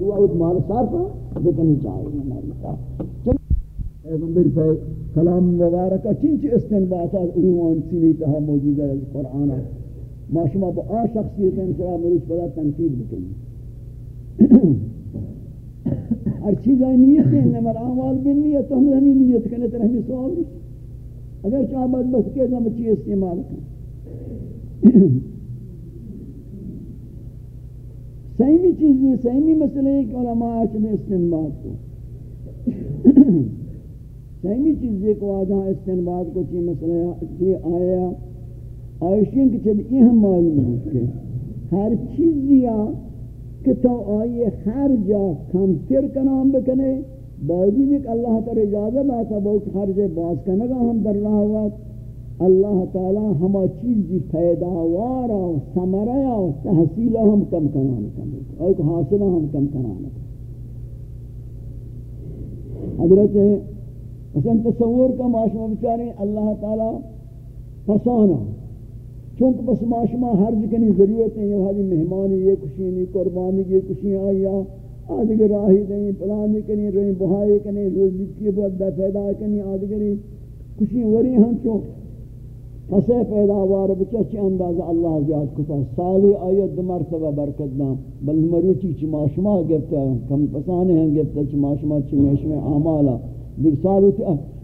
شروع اوت مال صرف بکنی چاہیے نہیں پیغمبر پہ کلام مبارک چنچ استنباطات ایمان سینی تہا موجود ہے، قرآن ما شما با آ شخصیت انسرا مروچ پدا تنفید بکنی۔ ہر چیز ہے نیت ہے نمر انما الاعمال بالنیت ہم ہمیں نیت کرنے تر ہمیں سوال اگر چاہ بات بس کے ہم چیز استعمال کریں۔ سہیمی چیزیں سہیمی مسئلہ ہے کہ علماء اچھنے استنباد کو سہیمی چیزیں کو آجا استنباد کو چی مسئلہ چی آیا آئیشین کی چل یہ ہم معلوم ہے کہ ہر چیز چیزیا کہ تو آئیے خرجہ کم تر کنام بکنے باوجود ایک اللہ تعالی اجازت آتا بہت خرج باز کنگا ہم در رہا وقت اللہ تعالی ہما چیزی پیداوارا و سمریا و تحصیلہ ہم کم کنانا کم ایک حاصلہ ہم کم کنانا حضرت مثلا تصور کا معاشمہ بچاری اللہ تعالی فسانا چونکہ بس معاشمہ ہر جکنی ضرورت ہے یہ حالی مہمانی، یہ کشی نہیں، قربانی یہ کشی آیا آدھگر راہی دیں، پلانی کنی روئی بہائی کنی روزی کی بود پیدا کنی آدھگری کشی وری ہم چونکہ پسے پیداوار بچہ انداز اللہ زیاد کتا سالی آیت دو مرتبہ برکت دام بل مروچی چی ماشما گفتا کم پسانے ہیں گفتا چی ماشما چی میشم اعمالا دیکھ سالو تی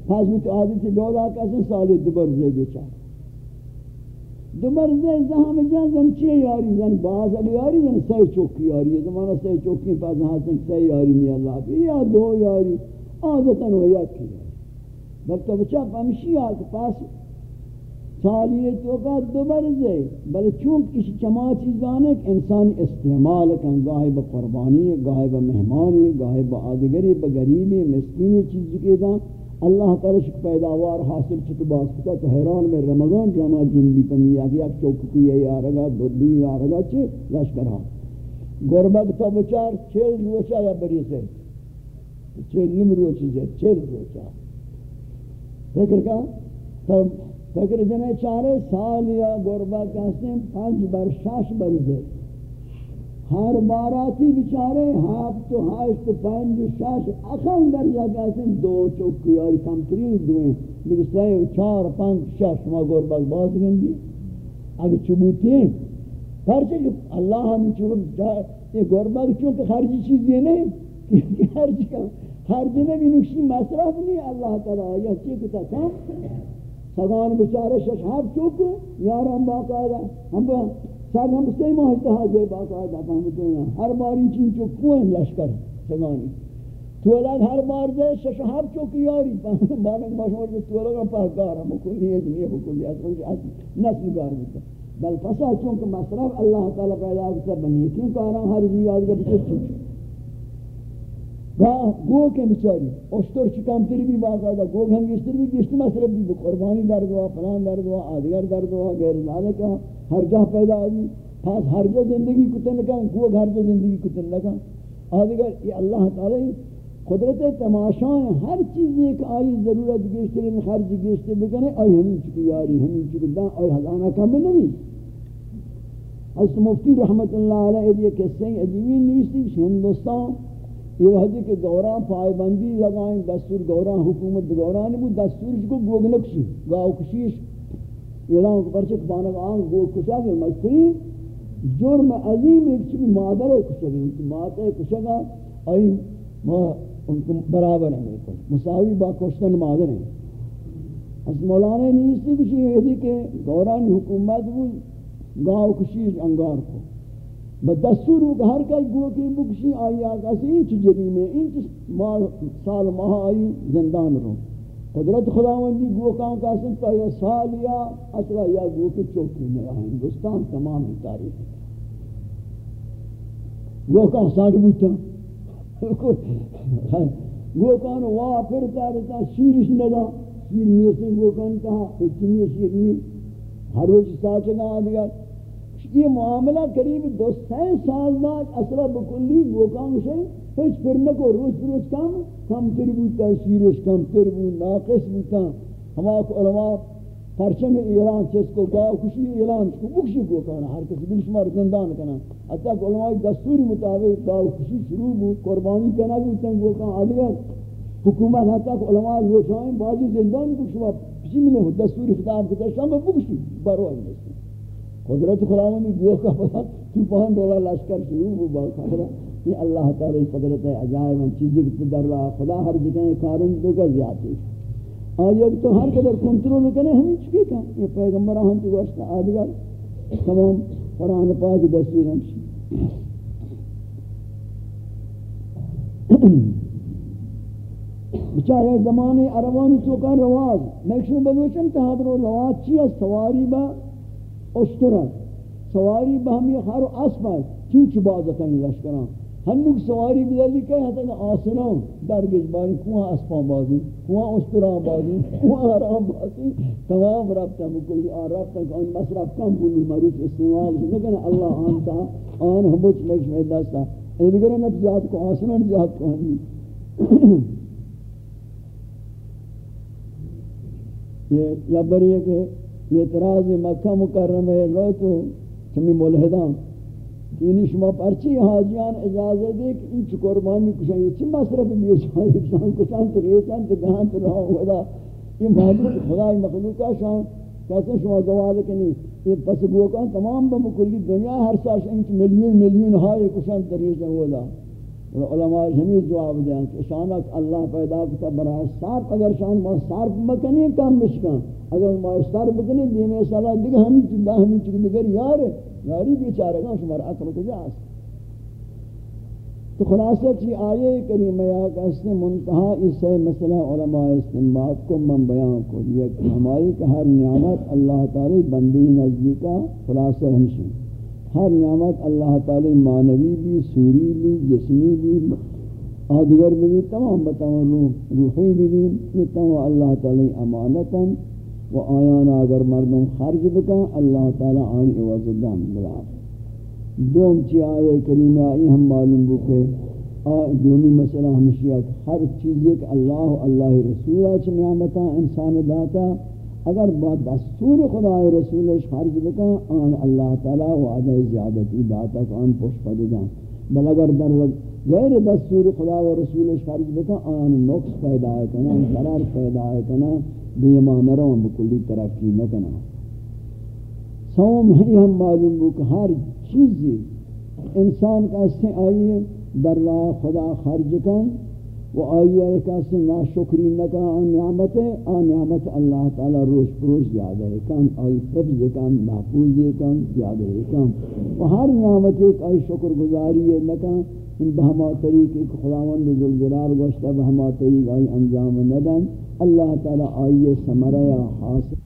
حضم تی آدھتی دولا کسن سالی دو برزے گچا۔ دو برزے زہم جان زن چی یاری زن، باز علی یاری زن، سی چوکی یاری۔ زمانہ سی چوکی پاس حسن ہاں سی یاری می اللہ۔ پی یا دو یاری آدھتا نو یک یاری۔ بل بچہ پمشی آکھ پاس سالی تو کا دو برزے بل چونکہ اس چما چیزانے کہ انسان استعمال کن گاہی با قربانی گاہی با مہمانی گاہی با آدگری، با غریبی مسکینی چیز کے دا اللہ تعالی شک پیداوار حاصل چھت باس کتا تو حیران میں رمضان جمع جن بھی تمی آگی ایک چوکتی ہے یا رگا دو دی یا چھے لشکر ہاں گربگ تا بچار چھل روچا یا بری سے چھل نم روچی سے چھل روچا. فکر کا تب فکر جنه چارے سال یا گربه کسیم پنج بر شش بریزه ہر باراتی بچارے هفت و هشت و پنج و شش اقل در یک اسم دو چکی یا کمترین دویم. دیگه سه و چار پنج شش ما گربه باز گندی اگه چبوتی کہ اللہ ہمیں همین چوب یہ گربہ چون کہ خرجی چیز یہ نہیں کہ خرجی کا خرجی میں بھی نقصی مصرف نہیں اللہ تعالی. یا چیز کا کم سگان بیچاره شش هفت چوک یارم باقاعده هم با سگ هم سه ماه اتحاده باقاعده فهمتونه هر باری چین چوک کویم لشکر سگانی. تو الان هر بار ده شش هفت چوک یاری. بارن مشمار ده تولد را پهگار هم کلی یه دنیا کلی از اونش از نسل گار بوده بل پسا چونکه مصرف الله تعالی پیدا کرده بنیتین کارم هر دیگه آدگه چوک گاہ گو کے بچاری اشتر چکم تری بھی باقاعدہ گو گھنگشتر بھی گشت مصرف بھی قربانی در دعا پلان در دعا آدگر در دعا غیر ذالکہ ہر جہ پیدا آدھی خاص ہر جہ زندگی کتن لگا گو گھر جہ زندگی کتن لگا آدگر یہ اللہ تعالی قدرت تماشائیں ہر چیز ایک آئی ضرورت گشتر ان خرج گشتر بکنے آئی ہمیں چکی یاری ہمیں چکی دان آئی ہزانہ کم نہیں حضرت مفتی رحمت اللہ علیہ یہ قصے عجیبین نویسی ہندوستان یہ وحدی کہ دوران پائبندی لگائیں، دستور دوران حکومت دوران بود دستور کو گوگ نکشی، گاو کشیش. اعلان کو پرچک بانک آن گوگ کشا گئے، مستری. جرم عظیم ایک چیز مادر کشا گئے مادر کشا گا آئی ان کو برابر ہیں بالکل مساوی با کشتن مادر ہیں. اس مولانا نے اس سے کچھ یہ تھی کہ دوران حکومت بود، گاو کشیش انگار کو. بدستور و ہر کئی گو کی بکشی آئی آگا سے انچ جریمے انچ سال ماہ آئی زندان رو. قدرت خداوندی گو کام کا سنتا یا سال یا اصلا یا گو کی چوکی میں ہندوستان تمام ہی تاریخ. گو کام ساڑھ بوتا گو کام واہ پھر تارتا شیرش ندا. شیر میسے گو کام کہا چنی شیر ہر روز ساچنا آدھگا یہ معاملہ قریب دو سائے سال بعد اصلا بکلی گوکان سے ہیچ پرنکو روز روز کم کم تر بوتا شیرش کم تر بوتا ناقص بوتا ہما کو علماء پرچم ایران چیز کو گاو کشی ایران کو بکشی کو کہنا ہر کسی بل شمار زندان کنا حتی کہ علماء دستوری مطابق گاو کشی شروع بود، قربانی کنا بھی تنگ وہ کہاں آدھگر حکومت، حتی کہ علماء روشائیں بعضی زندان کو شما کسی میں دستوری خطاب کتا، شما بکشی بروئی نہیں قدرت خداوندی گوہ کا پتا تو پہن دولا لشکر شروع بود با خبرہ یہ اللہ تعالی قدرت ہے، عجائب ان چیزیں در رہا خدا ہر جگہ کارن دو کا زیادہ آیا تو ہر قدر کنٹرول کرنے ہمیں چکی کہاں؟ یہ پیغمبر ہم تو گوشت آدھگر تمام قرآن پاک دستور ہمشی بچاہے زمانے عربانی چوکان رواز۔ میں میکشن بلوچن تحاد رو رواز چی ہے؟ سواری با اشترت سواری با ہمی و اسفل چی چی بازتن لشکران ہنوک سواری بدلی کہ ہتا کہ آسنان درگش باری کوہاں اسپان بازی کوہاں استران بازی کوہاں آرام بازی. تمام رابطہ مکلی آن رابطہ کہ ان مصرف کم بولی مروف استعمال لیکن اللہ آنتا آن ہموچ مکش میں دستا این دیگر نفس جات کو آسنان جات کو. ہمی یہ یا بری ہے کہ اعتراض مکہ مکرم ہے رو تو چمی ملحدان۔ یعنی شما پرچی حاجیان اجازت دے کہ ان انچ قربانی کشن یہ چی مصرف بیشان ایکشان کشان تو ریسان تو گہان تو رہا خدا یہ محبوب خدای مخلوقہ شان۔ کیسے شما دوالے کہ نہیں؟ یہ پس گوکان تمام بمکلی دنیا ہر ساش انچ ملیون ملیون ہائی کشان تو ریسان ہودا علماء جميع جواب دیں کہ شانک اللہ پیدا کتا برای صرف اگر شان ما صرف مکنی کم بشکن، اگر ما صرف بکنی دیمے صلاح دیگه ہمیں چندہ ہمیں چکن دیگر یار، یاری بیچارے گا شمار عقل کجا ہے تو خلاصہ چی آیے کریمہ یا کہ اس نے منتہا اس سے مسئلہ علماء استنباد کو من بیان کو، یہ کہ ہماری کہ ہر نعمت اللہ تعالی بندی نزدی کا خلاصہ ہمشن۔ ہر نعمت اللہ تعالی معنوی بھی، سوری بھی، جسمی بھی آدگر بھی تمام بتاؤں روح روحی بھی یہ تمام اللہ تعالی امانتاً و آیان اگر مردم خرج بکن، اللہ تعالی آن عوض دان بلا۔ دوم چی آئے کریمہ، آئی ہم معلوم بکے دومی مسئلہ ہمشی ہے ہر چیز ایک اللہ اللہ رسول اچھ نعمتا انسان داتا اگر با دستور خدا رسول خرج بکن، آن اللہ تعالی وعدہ زیادتی داتا آن پوش پد دان بل اگر در غیر دستور خدا و رسول خرج بکن، آن نقص پیدا کنا ضرر پیدا کنا دیما نرون بکلی ترقی نکنا سوم ہی ہم معلوم بو کہ ہر چیزی انسان کا سے آئیے در راہ خدا خرج کن و آئیے کسی ناشکری نکا آن نعمت ہے، آن نعمت اللہ تعالی روش پروش زیادہ ہے۔ کن آئی حفظ کن محفوظ کن زیادہ ہے کن و ہر نعمت ایک آئی شکر گزاری ہے نکا ان بہما طریق ایک خداوند زلزلال گوشتا بہما طریق آئی انجام ندن۔ اللہ تعالی آئیے سمرہ حاصل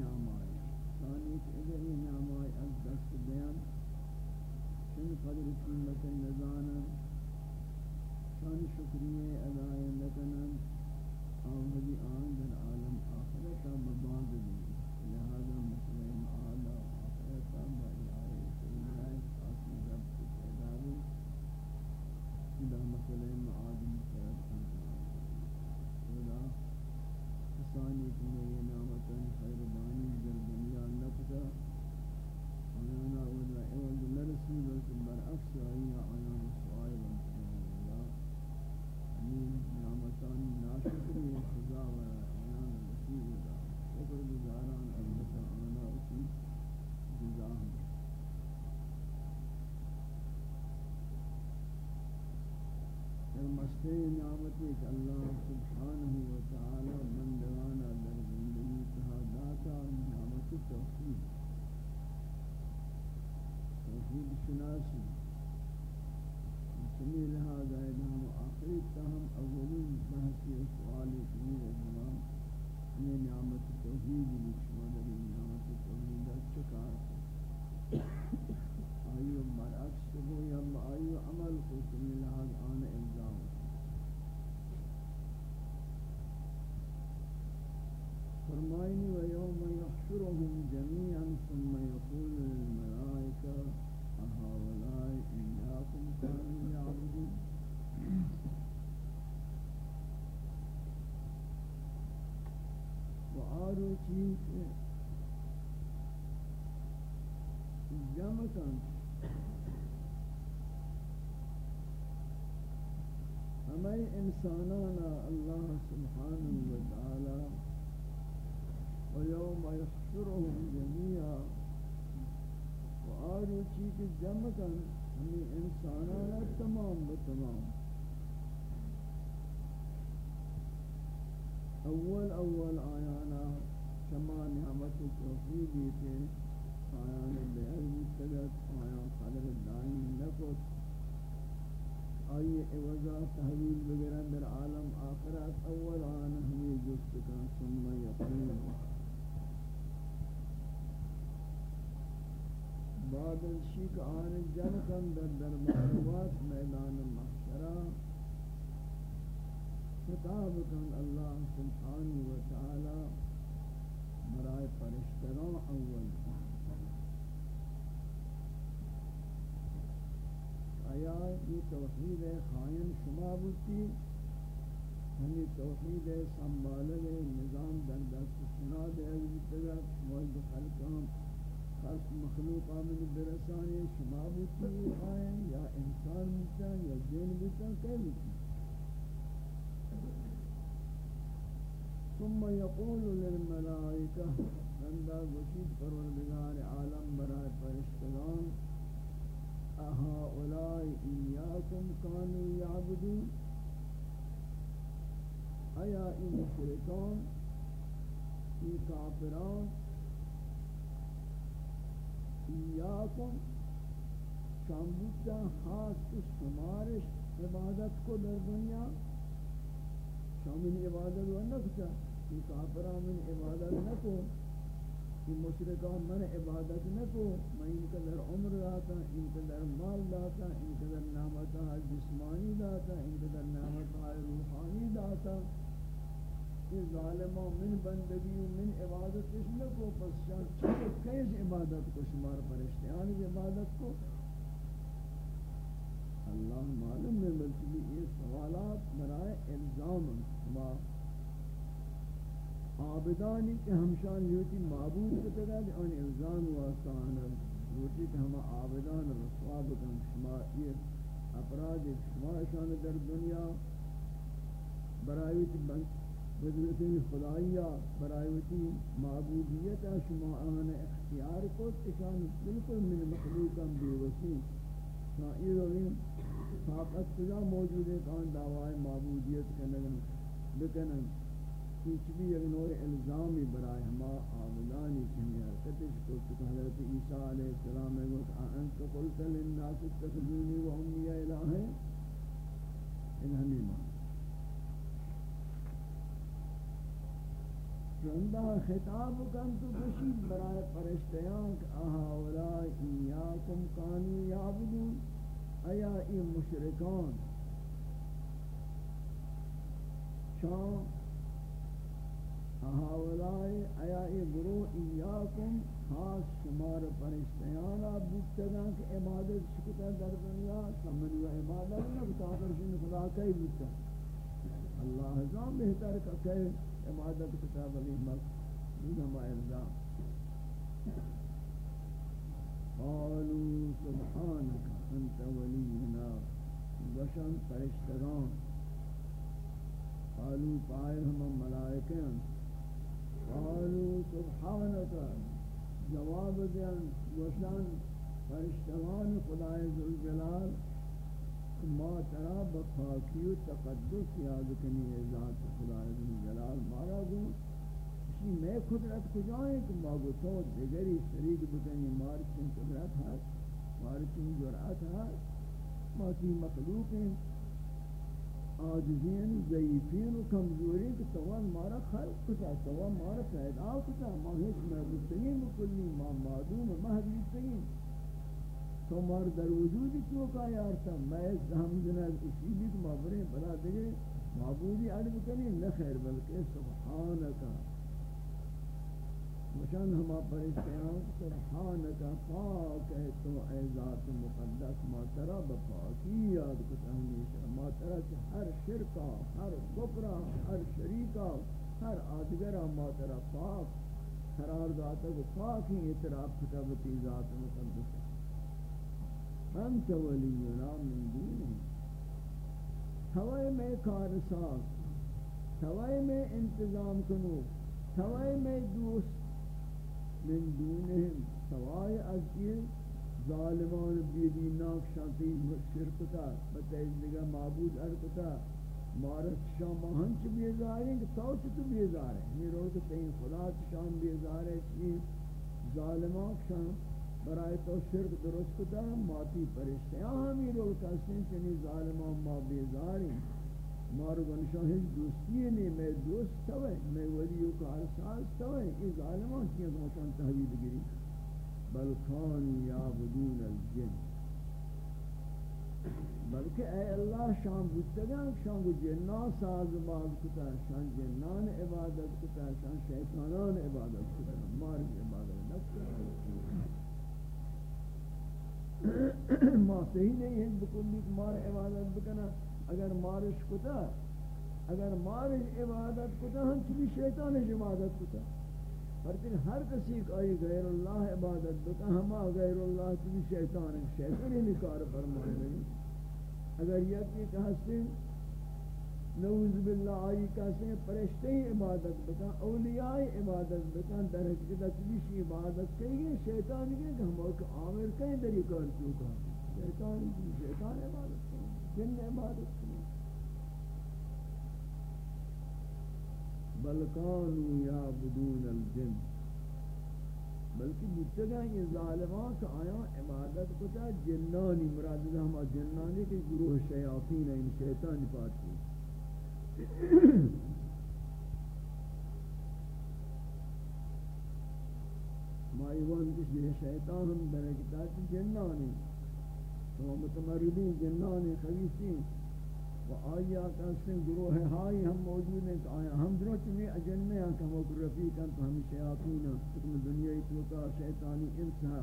آخرت کن همه إنسانان الله سبحانه و تعالی و یوم یحشرهم جميعا و آرو چیز جمع کن همه إنسانان تمام و أول أول آیانا شما نعمت توفیقی تھی علم تگت آیان قدر دائم نکت آئی عوضا تحویل بگرن در عالم آخرت اول آن ہمیں جست کن ثم یقین۔ بعد الشیک آن جن کن در درباروات میدان محشرہ۔ خطاب کن اللہ سبحانہ و تعالی برائے پرشتگان اول۔ آیا یہ توحید خائن شما بودتی ہمیں یعنی توحید سنبھالے نظام در دست سنا دے ابتدا موجود خلقان، خلق مخلوق آمن برسانی شما بودتی خائن یا انسان بودتا یا جن بودتا کہ بودتی ثم يقول للملائكة بندہ گوشید پروردگار عالم برائے فرشتگان اہا اولائی ایاکم کانو یعبدون ایا ای مشرکان ای کافران ایاکم شامبوتا خاص شمارش عبادت کو در دنیا؟ شامل عبادت و نکتا کہ کافران من عبادت نکو کہ مشرکان من عبادت نکو میں ان کا در عمر داتا ان کا در مال داتا ان کا در نعمتہ جسمانی داتا ان کا در نعمتہ روحانی داتا یہ ظالمان من بندگی و من عبادت اس نکو پس شان چھتے کیس عبادت کو شمار پرشتے پرشتیان عبادت کو؟ اللہ معلوم ہے بلکہ یہ سوالات برائے الزام ما عابدانی کہ ہمشان یوتی معبود کو تگا کہ ان الزام واسطہ آنا روٹی کہ ہم عابدان رسوا بکن شما یہ اپراد شما شان در دنیا برایت بدلت خدایہ برایت معبودیت شما آن اختیار کو تشان بالکل من مخلوقا بے وسیع شاعر رویم طاقت کجا موجود ہے کان دعوی معبودیت کنن بکنن کچھ بھی ایک یعنی نوع الزامی برائے ہما عاملانی چنی حرکتش کو چکا حضرت عیسیٰ علیہ السلام نے کہا انت قلت للناس اتخذونی و امی الہین ان ہمیں مان رندہ خطاب کن تو بشید برائے پرشتیان کہ آہا اولائی ایاکم کانو یابدون ایا ای مشرکان؟ شام اہاولائی ایا ای گروہ ایاکم، خاص شمار پرشتیانا بودتگاں کہ عبادت شکتا در دنیا، سمنی و عبادت نبتا فرشن خدا کئی بودتا؟ اللہ حضام بہتر کا کئی عبادت کتاب علی مک نظام ارزام قالوا سبحانك انت ولینا وشن فرشتگان۔ قالوا پائے ہم ملائکین قالوا سبحانك جواب دین وشن فرشتگان خدای ذوالجلال ما ترا بخاکی و تقدس یاد کنی ذات خدای ذوالجلال مارا گو. اسی میں قدرت کجائیں کہ ماگو تو دیگری شریک بکنی مار چن قدرت ہے مارکی جرأت ہے ماتی مخلوق ہیں آجزین ضعیفین و کمزوری کہ توان مارا خلق کتا، توان مارا پیدا کتا. ما ہیچ محبوب تگین بکلی ما معدوم محبوب تگین تو مار در وجودی تو کا یارتا میں ہم جنہ اسی بھی تو مابرے، بلا دگے معبودی علم کنی نخیر بلکہ سبحانکہ مشان ہما پرشتیان سبحانکا پاک ہے تو اے ذات مقدس، ما ترا بپاکی یاد کتا ہمیشہ، ما ترا کہ ہر شرکا، ہر کفرا، ہر شریکا، ہر آدگرہ ما ترا پاک قرار داتا کو پاک ہی اعتراف کتا بتی ذات مقدس انت ولینا من دین ہوائے میں کارساز ہوائے میں انتظام کنو ہوائے میں دوست من دونهم سوائے از یہ ظالمان بیدیناک شانتی شرکتا بتائیز لگا معبود ارکتا مارت شام ہنچ بیزاریں کہ تو تو بیزاریں یہ رو کہ تین خدا شام بیزاریں چی؟ ظالمان شام برای تو شرک درست کتا. ماتی پرشتیاں ہمی رو کسیں چنی ظالمان ما بیزاریں مارو گنشان ہیچ دوستی نہیں، میں دوست توے میں ولی و کارساز توے یہ ظالمان کیا گوشان تحویل گری۔ بل کانو یعبدون الجن۔ بلکہ اے اللہ شان بودتگان، شان کو جنان ساز باز کتا شان جنان عبادت کتا شان شیطانان عبادت کتا مارج عبادت نکتا ما صحیح نہیں ہے بکلی مار عبادت بکنا۔ اگر مارش کتا، اگر مارش عبادت کتا ہم چلی شیطان عبادت کتا۔ لیکن ہر کسی کا آئی غیر اللہ عبادت بکا ہما غیر اللہ چلی شیطان ہے۔ شیطان ہی نکار فرمائے نہیں۔ اگر یکی کہستے نعوذ باللہ، آئی کہستے پرشتے عبادت بکن اولیاء عبادت بکن در حقیقت چلیشی عبادت کہیں شیطان کے ہم عامر کہیں در یہ کار چوکا شیطان کی شیطان عبادت۔ جن عبادت کریں بلکانو یا بدون الجن۔ بلکہ متگا یہ ظالمان کہ آیا، عبادت کو تا جنانی، مراد ہم جنانی کے گروہ شیاطین ہیں شیطان پاتی مایوان کسی شیطان ہم برکتا جنانی۔ تو متمردین جنانی خبیثین. و آیا کسی گروہ ہائی ہم موجود ہیں کہ آیا ہم دنوں چمی اجننے ہیں کہ ہم رفیقاں تو ہم شیاطین حکم دنیا تو کا شیطانی انسا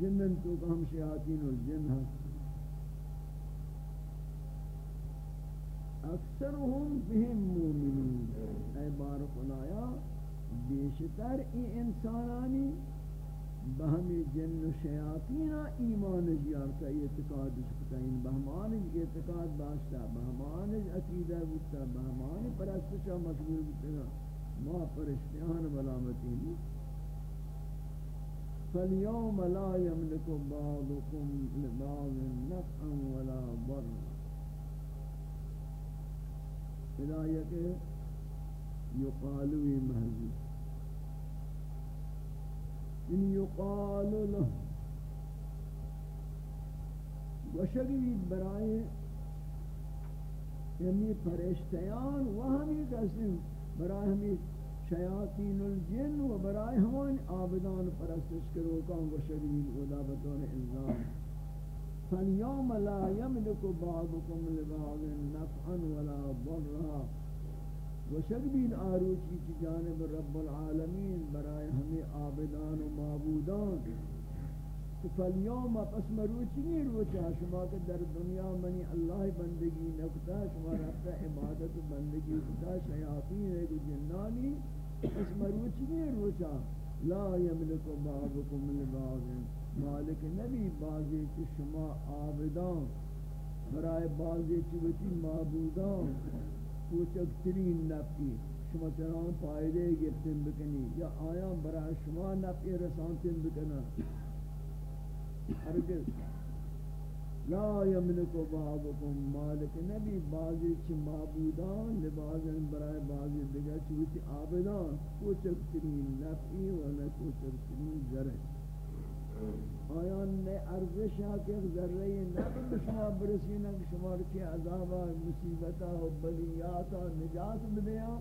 جنن تو کا ہم شیاطین الجن ہیں اکثرهم بهم مومنون. اے بارک اللہ بیشتر ای انسانانی بہمی جن و شیاطین ایمان جیارتا اعتقاد شکتا ان یعنی بہمان اعتقاد باشتا بہمان عقیدہ بودتا بہمان پرستشا مشغول بودتا ما پرشتیان بلامتین فَالْيَوْمَ لَا يَمْلِكُ بَعْضُكُمْ لِبَعْضٍ نَفْعًا وَلَا ضَرًّا ہدایت یقالوی محضوب ان یقال له وشگی برائے یعنی فرشتیان و ہمی قسم برائے ہمی شیاطین الجن و برائے ہمان آبدان پرستش کرو کام وشگی اولا بطور الزام فَالْيَوْمَ لَا يَمْلِكُ بَعْضُكُمْ لِبَعْضٍ نَفْعًا وَلَا ضَرًّا وشکبین آروچی کی جانب رب العالمین برائے ہمیں آبدان و معبودان فالیوم پس مروچی نہیں روچا شما کہ در دنیا منی اللہ بندگی نکتا، شما رفتا عبادت و بندگی کتا شیاطین ہے کو جنانی پس مروچی نہیں روچا لا یملک بعضکم لبعض۔ مالک نبی بازی کی شما آبدان برائے بازی چوتی معبودان۔ کوچک ترین نفعی. شما چنان فائدے گرتن بکنی. یا آیا برای شما نفعی رسانتن بکنا ہرگز. لا یملک بعضکم مالک. نبی بعضی چھ معبودان لبازن برای بعضی دیگر چوتی آبدان کوچک ترین نفعی و نہ کوچک ترین ذرہ. آیان نے ارزش ہے کہ ذرہ نقل شما برسینا کہ شما رکی عذابا مصیبتا و بلیاتا نجات بدیا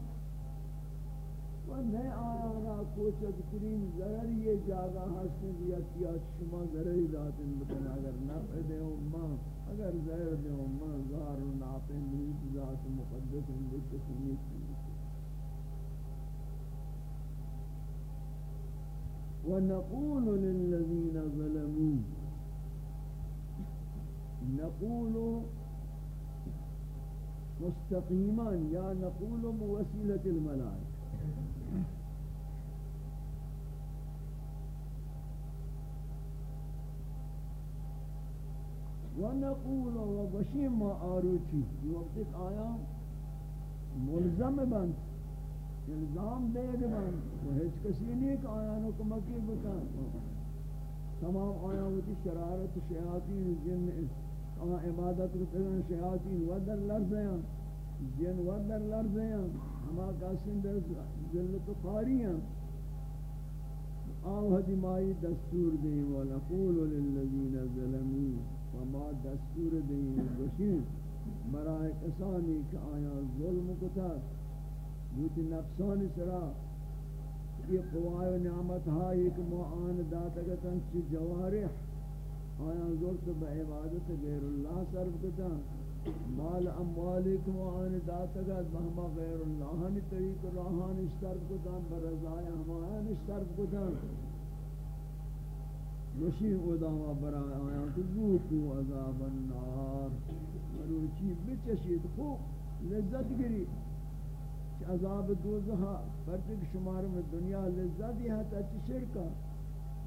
و نئے آیانا کوچک ترین ضرر یہ جاگہ حسن دیا کیا شما ضرر ذات بکن اگر نفع دے امہ، اگر ضرر دے امہ، ظاہر و نافع ملیت ذات، مقدس اندر تسمیت کی ونقول للذين ظلموا نقول مستقيما يا نقول بوسيلة الملائكة. ونقول وبشيم ما آروچی وقت آیا ملزم بند الزام دے دے من وہ ہیچ کسی نہیں کہ آیانوں کو مکی بکن تمام آیان ہوتی شرارت شیاطین جن آن عبادت کو تگن شیاطین ودر لرزیاں جن ودر لرزیاں ہما قاسم در ذلت و قاریاں آو حدی مائی دستور دیں۔ ونقول للذین ظلموا وما دستور دیں۔ گوشین برائے کسانی کہ آیان ظلم کتا بوتی نفسان سرا، یہ قوائے و نعمت ہائی کہ معان داتا گتن چی جوارح آیا زورت با عبادت غیر اللہ صرف کتا۔ مال اموالیکم آن داتگت بہما غیر اللہ اللہانی طریق راہانی صرف کتا برزای ہمایان صرف کتا۔ یشی اداما برای آیا کہ ذوقو عذاب النار۔ مروچی بچشید، خوب لذت گری۔ عذاب دوزہا پرچک شمار میں دنیا لذت یہاں تا چی شرکا.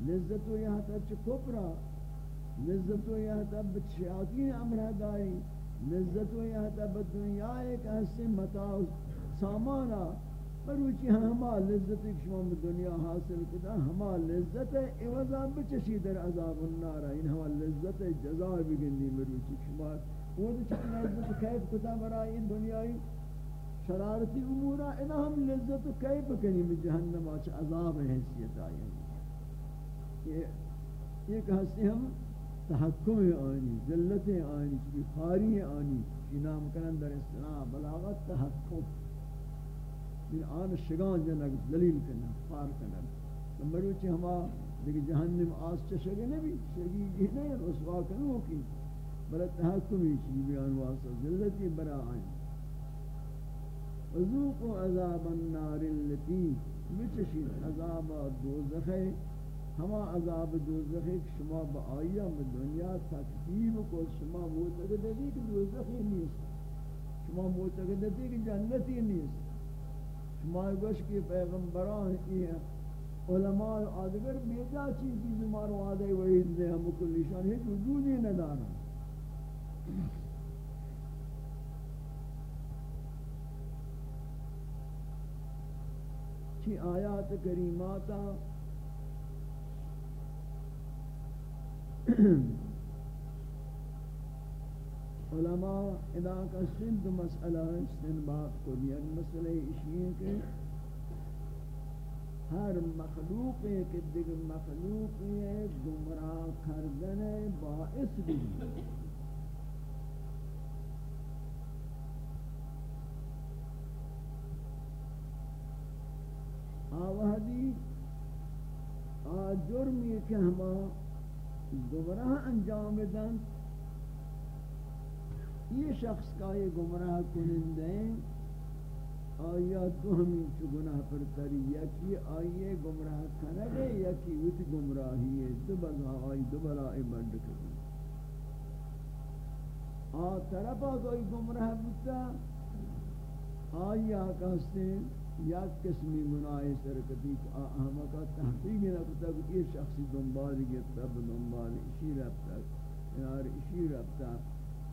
لذت و یہاں تا چی کپرا لذت و یہ تب شیاطین امرہ دائی. لذت و یہ تب دنیا ایک حصے متاع سامانا. پروچی ہاں ہما لذت ایک شما دنیا حاصل کتا. ہما لذت عوضا بچشی در عذاب النار. ان ہما لذت جزا بگندی مروچی شما وہ تو چکن لذت کیف کتا برائی ان دنیای شرارتی امورا انہا ہم لذت و کیف کنی میں جہنم آچ عذاب حیثیت آئی یہ ایک ہستے ہم تحکم آنی، ذلت آنی چکی خاری آنی کی نام کنن در اصطلاح، بلاغت تحکم. من آن شگان جنگ دلیل کنن خار کنن نمبرو چی ہما دیکھ جہنم آس چشگے نبی، شگی یہ نہیں رسوا کنو کی؟ بلا تحکمی چی بیان واسطہ، ذلتی برا آئین وذوقوا عذاب النار اللتی بچشید. عذاب دوزخے ہما عذاب دوزخ ایک شما با آیا میں دنیا تکتیب کو شما معتقد ہے کہ دوزخی نیست. شما معتقد ہے کہ جنتی نیست. شما گوش کی پیغمبران یہ علماء آدگر بیجا چیزی زمار وعدہ وعید دے ہم کلیشان ہیچ وجودی ندانا چی آیات کریماتا۔ علماء ادا کا سند مسئلہ استنباط کو دیا مسئلہ اشیاء کے ہر مخلوق ایک دیگر مخلوق ہے، گمراہ کردن باعث بھی۔ آوہدی آ جرمی کہ ہماں گمراہ انجام دن۔ یہ شخص کا یہ گمراہ کنندے آیا تو ہمیں چو گناہ پر تری؟ یکی آئیے گمراہ کنگے یکی ویت گمراہی ہے؟ دو آئی دو آئی بند کریں آ طرفا کوئی گمراہ بتا آیا کہستے ہیں یا قسمی گناہ سرکتی اہمہ کا تحقیق نہ کتا کہ یہ شخصی دنبال گیتا دنبال اسی ربتا یار اسی ربتا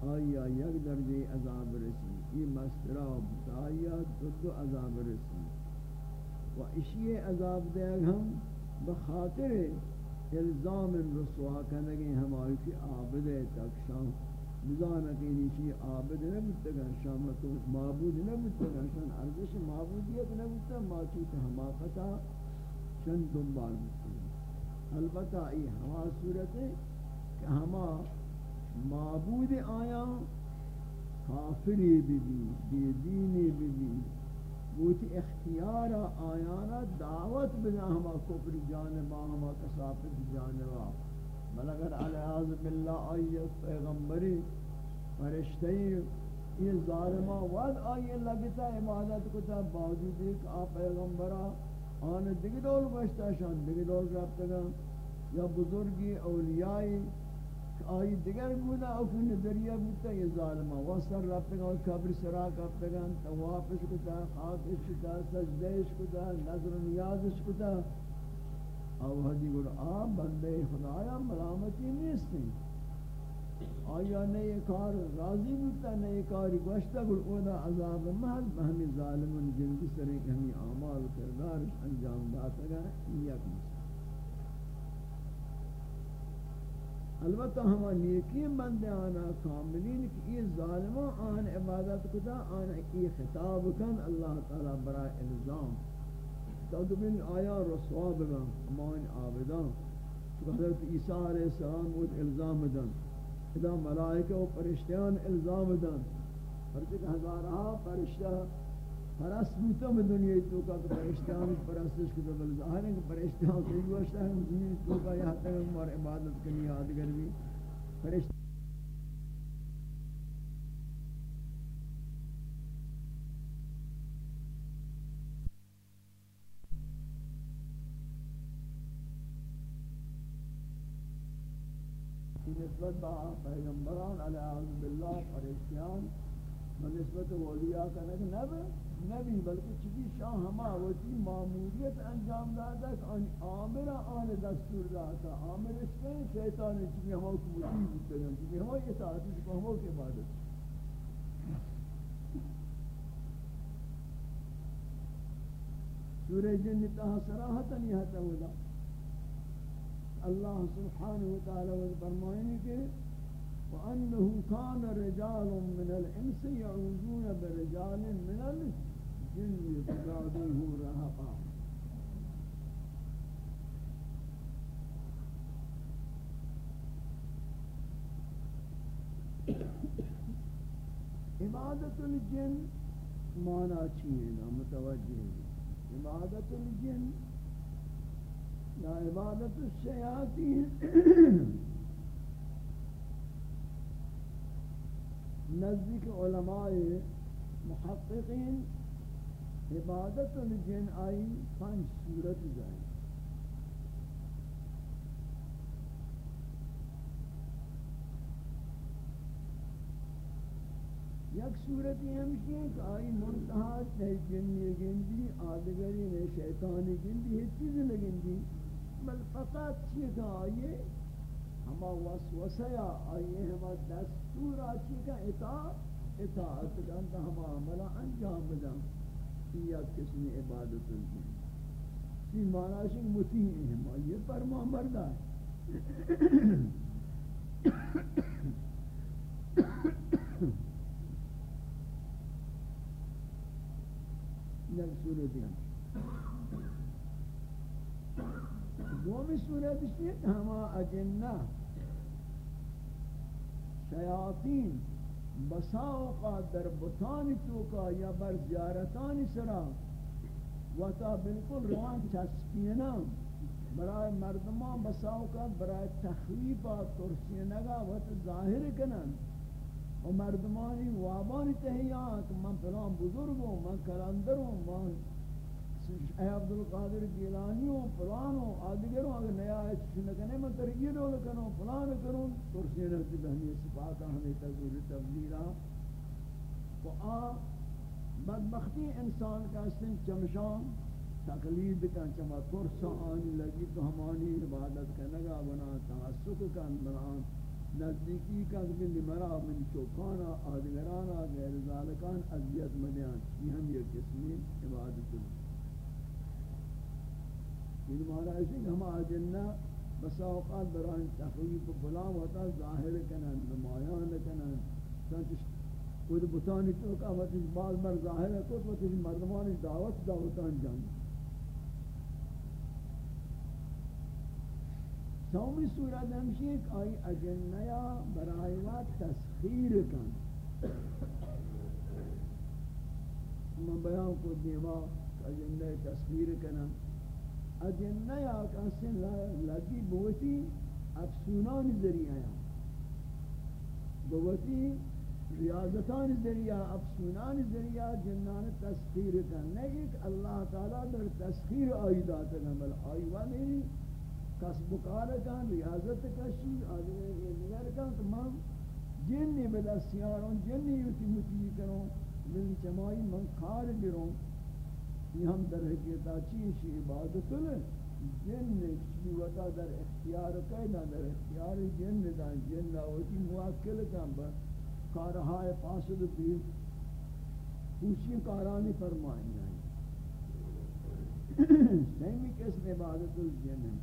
آیا یک درجہ عذاب رسی یہ مستراب آیا دو عذاب رسی و اسی عذاب دے ہم بخاطر الزام رسوا کنگے ہماری کی عابد تک شام نظام کی نیچی عابد نہ بتگا شام تو معبود نہ بتگا شان ارزش معبودیت نہ بتا ماچی تو حماقتا چند دنبال بتا البتہ یہ ہما صورت ہے کہ ہما معبود آیا کافری بھی بی دینی بھی بھی بوتی اختیار آیانا دعوت بنا ہما کفر جانبا ہما کسافت جانبا. بل اگر علیہ باللہ آئیت پیغمبری، فرشتہی، یہ ظالمہ ود آئیے لگتا عبادت کتا، باوجود ایک آپ پیغمبرہ آنے دیگی دول گوشتا شان دیگی دول رابطگا یا بزرگی، اولیائی آئی دیگر گونا اوکن دریا بودتا، یہ ظالمہ وصل رابطگا اور قبر سراک رابطگا توافش کتا، خاکش کتا سجدش کتا، نظر نیازش کتا او حدی گر آ بندے خدایا ملامتی نیستی۔ آیا نئے کار راضی بودتا، نئے کاری گوشتا گر اونا عذاب محل، بہمی ظالمون جنگی سرے کہ ہمیں اعمال کردارش انجام داتا گا یک مسئلہ البتہ ہما نیکی بندے آنا کاملین کہ یہ ظالمان آن عبادت کتا، آن ای خطاب کن، اللہ تعالی برای الزام۔ تاکہ آیا رسوا بگم امان آبدان تو حضرت عیسیٰ علیہ السلام وہ الزام دن ادا ملائکہ و پرشتیان الزام دن پرچک ہزارہا پرشتہ پرست بوتا میں دنیا تو کا کہ فرشتیان پرستش کو بل ظاہر ہے کہ فرشتیان سے یہ ہے دنیا تو کا یہاں تک ہمارے عبادت کرنی یادگر بھی فرشتہ نسبت با پیغمبران علیہ باللہ فرشتیان بنسبت اولیاء کا نبی نبی بلکہ چکی شاہ ہما وچی معمولیت انجام داتا کہ ان آمر آن دستور داتا آمر اس میں شیطان چکی ہما کو مطیب ہوتے ہیں چکی ہما اطاعتی چکی ہما کی عبادت سورہ جن تہا سراحتا نہیں ہتا ہوتا اللہ سبحانہ وتعالی فرمائیں کہ وأنه كان رجال من الإنس يعوذون برجال من الجن فزادوه رهقا۔ عبادت الجن مانا چیئے نا متوجہ عبادت الجن لا عبادت الشیاطین نزدیک علماء محققین عبادت الجن آئی پانچ صورت جائیں۔ یک صورت یہ ہمشی ہے کہ آئی منتحہ چاہے جنی گندی، آدگری میں شیطانی گندی ہے چیز لگندی بل فقط چیز آئیے ہما وسوسہ یا آئیے ہما دستور آچی کا اطاعت اطاعت کانتا ہما عملہ انجام بدا یا کسی عبادت الجن سی معنی شک متیع ہما. یہ فرما مردہ ہے. یک صورت ہے دومی صورت ہے ہما اجنہ شیاطین بسا اوقات در بطانی توکا یا بر زیارتانی سرا و تا بالکل روان چسکینا برای مردمان بسا اوقات برای تخویفا ترسینگا و تا ظاہر کنن و مردمانی وابانی تحیان کہ من پلان بزرگ ہوں من کلندر ہوں من اے عبدالقادر گیلانی ہوں پلان ہوں آدگر ہوں اگر نیا ہے چیز نکنے میں تر یہ رول کروں پلان کروں ترسی نفسی بہنی صفاتا ہمیں تذور تبلیرا و آ بدبختی انسان کا سن چمشان، تقلید کا چما ترسا آنی لگی، تو ہمانی عبادت کا نگا بنا تعصق کا بنا، نزدیکی کا کہ مرا، من چوکانا آدگرانا، غیر ذالکان، اذیت مدیان یہ ہم یہ قسمی عبادت اللہ یہ مہارا ہے کہ ہم آجنہ بسا اوقات بران تخویف بلا ہوتا ظاہر کنن نمایان کنن چنانچہ خود بتانی تو کا وقت بعض بر ظاہر ہے تو وقت مردمان دعوت دعوتان جان. سومی صورت ہمشی ایک آئی اجنیا برای وقت تسخیر کن. میں بیان کو دیما اجنیا تسخیر کنن. اجنہ یا کسی لگی بوتی افسونان ذریعہ بوتی ریاضتان ذریعہ افسونان ذریعہ جنان تسخیر کرنے ایک اللہ تعالیٰ در تسخیر آئیدات نمبر آئیوہ نہیں کسب کار کن، ریاضت کشی آدھے دیگر کن. تمام جنی بدستیارون جنی یوتی متی کروں ملی چمائی من کار گروں یہ ہم در حقیقتا چیشی عبادت لے جن چی وطا در اختیار قیدہ در اختیار جن دا جن لاوتی موکل کن با کارہائے پاسد پیر خوشی کارانی فرمائیں آئی سیمی کس عبادت الجن ہے۔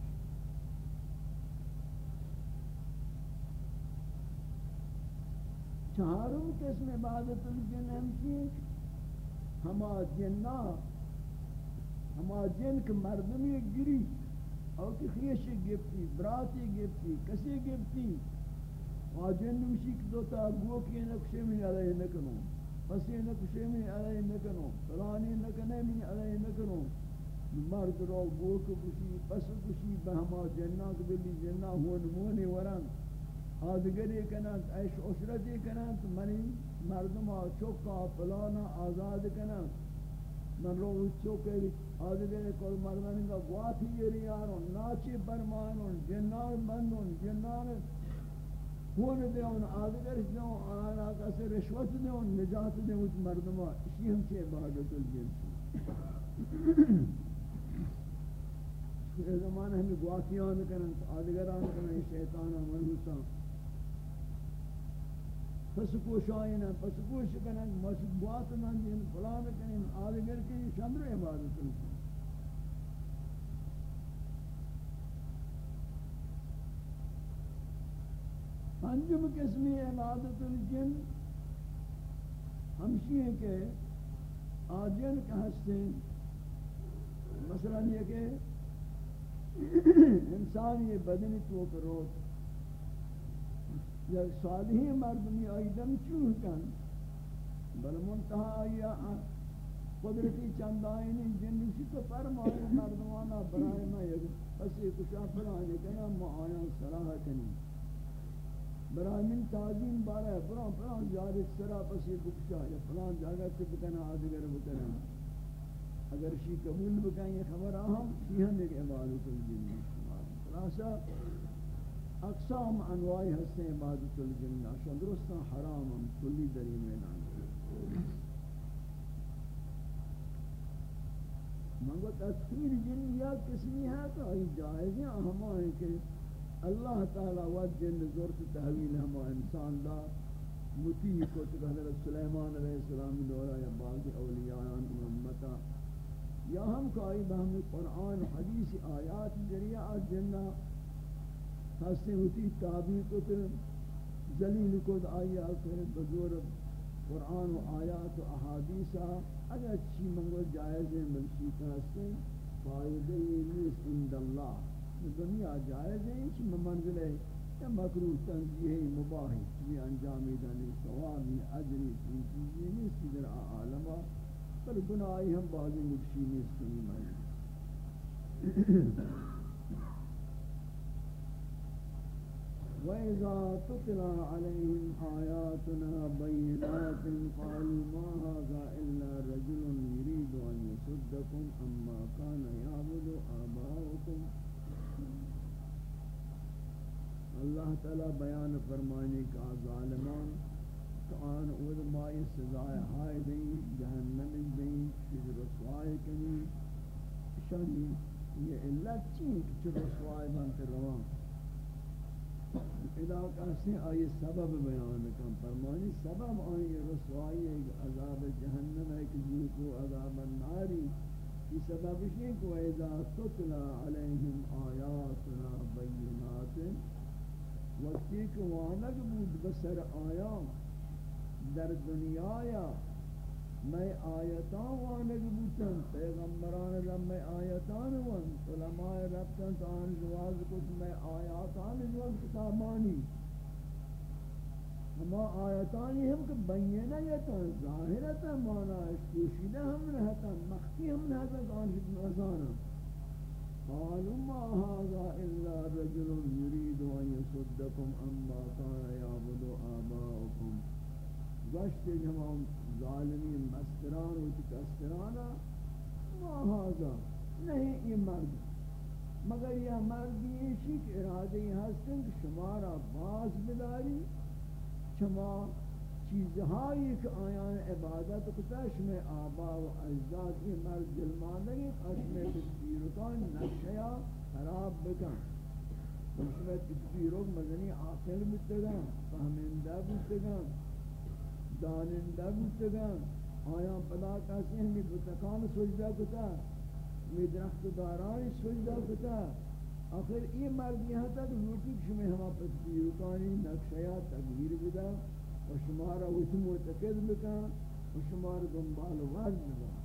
چہاروں قسم عبادت الجن ہم کی ہما جنہ ہما جن کے مردمی گری اور کی خیش گفتی براتی گفتی کسی گفتی اور جن نوشی کی دوتا گو کی نقشے میں علیہ نکنو پسی نقشے میں علیہ نکنو فلانی من علیہ نکنو مرد رو گوک کشی، پس کشی بہما جنات بلی جنہ ہون مونی ورن. آدگری کنند ایش عشرتی کنند، منی مردم چوکا پلانا آزاد کنند. من رو اچھو چوکے آدگری کل مردانی کا گواتی یریانون ناچی برمانون جنان بندون جنان خون دے ان دیون آدگر دیون آنا کسی رشوت دیون نجات دے دیون مردم اسی ہم چی عبادت الجنس یہ زمان ہمیں گواتیان کرن آدگران کرن شیطان منحوسان پس کوش آئینا پس کوش کرن مسجد گوات من دین فلان کرن آدگر کی شمر عبادت الجنس پنجم قسمی عبادت الجن ہمشی ہے کہ آجن کا ہستے مثلا یہ کہ انسان یہ بدنی تو کرو یا صالحی مردمی آئیدم چوہ کن؟ بل منتہا آیا قدرتی چند آئینی جنسی تو فرمائی مردمانا برائے میں یک پسی کشا پرانے کنا ما آیاں صلاح کنی. برای من تعظیم بارا فلان فلان جاری سرا پسی بکشا یا فلان جگہ سے بکنا آدگر بکنا اگر شی قبول بکن، یہ خبر آہم شی ہم ایک عبادت الجن. خلاصا اقسام انواعی ہستے عبادت الجن اشان درستا حرام ہم کلی دری میدان. منگو تصویر جن یا قسمی ہے تو ای جائز ہیں ہمیں کہ اللہ تعالی ود جن زورت تحویل ہما انسان دا. مطیع کو تو حضرت سلیمان علیہ السلام دورا یا بعض اولیاء امتا. یا ہم کائی بہمی قرآن، حدیث، آیات ذریعہ جنہ ہستے ہوتی تابع کو تو ذلیل کو آیا کہ بزور قرآن و آیات و احادیثہ اگر اچھی منگو جائز ملشی کا ہستے فائدہ نیست عند اللہ۔ دنیا جائز ہے اس منزل ہے۔ یا مکروہ تنزیہ مباح بھی انجام دانی ثوابی اجری چیزیں نہیں اس در عالم پر گناہی ہم بعض مکشی نہیں اس وَإِذَا تُتْلَى عَلَيْهِمْ آيَاتُنَا بَيِّنَاتٍ قَالُوا مَا هَذَا إِلَّا رَجُلٌ يُرِيدُ أَن يَصُدَّكُمْ عَمَّا كَانَ يَعْبُدُ آبَاؤُكُمْ. اللہ تعالی بیان فرمانے کا ظالمان تو آن اود مائی سزائے ہائے دیں جہنم دیں چیز رسوائے کنی شانی یہ علت چین کہ چیز رسوائے بانتے روان علاقہ سے آئی سبب بیان کن فرمانی سبب آئی رسوائی عذاب جہنم ہے کہ جو کو عذاب الناری. یہ سبب ہے کہ وَإِذَا تُتْلَى عَلَيْهِمْ آيَاتُنَا بَيِّنَاتٍ، وقتی کہ وانگ بود بسر آیا در دنیا یا میں آیتان وانگ بودتن پیغمبران رب میں آیتان ون، علماء ربتن تو آن جواز کچھ میں آیاتان جواز کتابانی ہما آیتانی ہم کہ بینہ یتا ظاہرتا مانا اس کوشیدہ ہم رہتا مختی ہم رہتا آن شکل ازانا قالوا ما هذا إلا رجل يريد أن يصدكم أما كان يعبد آباؤكم۔ گشت جمعون ظالمین مستران و تکسترانا ما هذا نہیں یہ مرد. مگر یہ مرد یہ شک ارادی ہستن کہ شمارا باز بداری. شما چیزهایی که آیان عبادت کتاش میں آبا و اجداد یہ مرد ظلمانگی قسم تکبیرکان نقشیا خراب بکن. قسم تکبیرک مدنی عاقل بتگن فهمنده بتگن داننده بتگن آیان پدا کسی ہمی بتکان سجدہ کتا می درخت دارانی سجدہ کتا۔ آخر یہ مرد یہاں تک روٹی کشمی ہما پسکی تکبیرکانی نقشیا تکبیر بدا و شمارا وچ معتقد بکن و شمار دنبال ورد بکن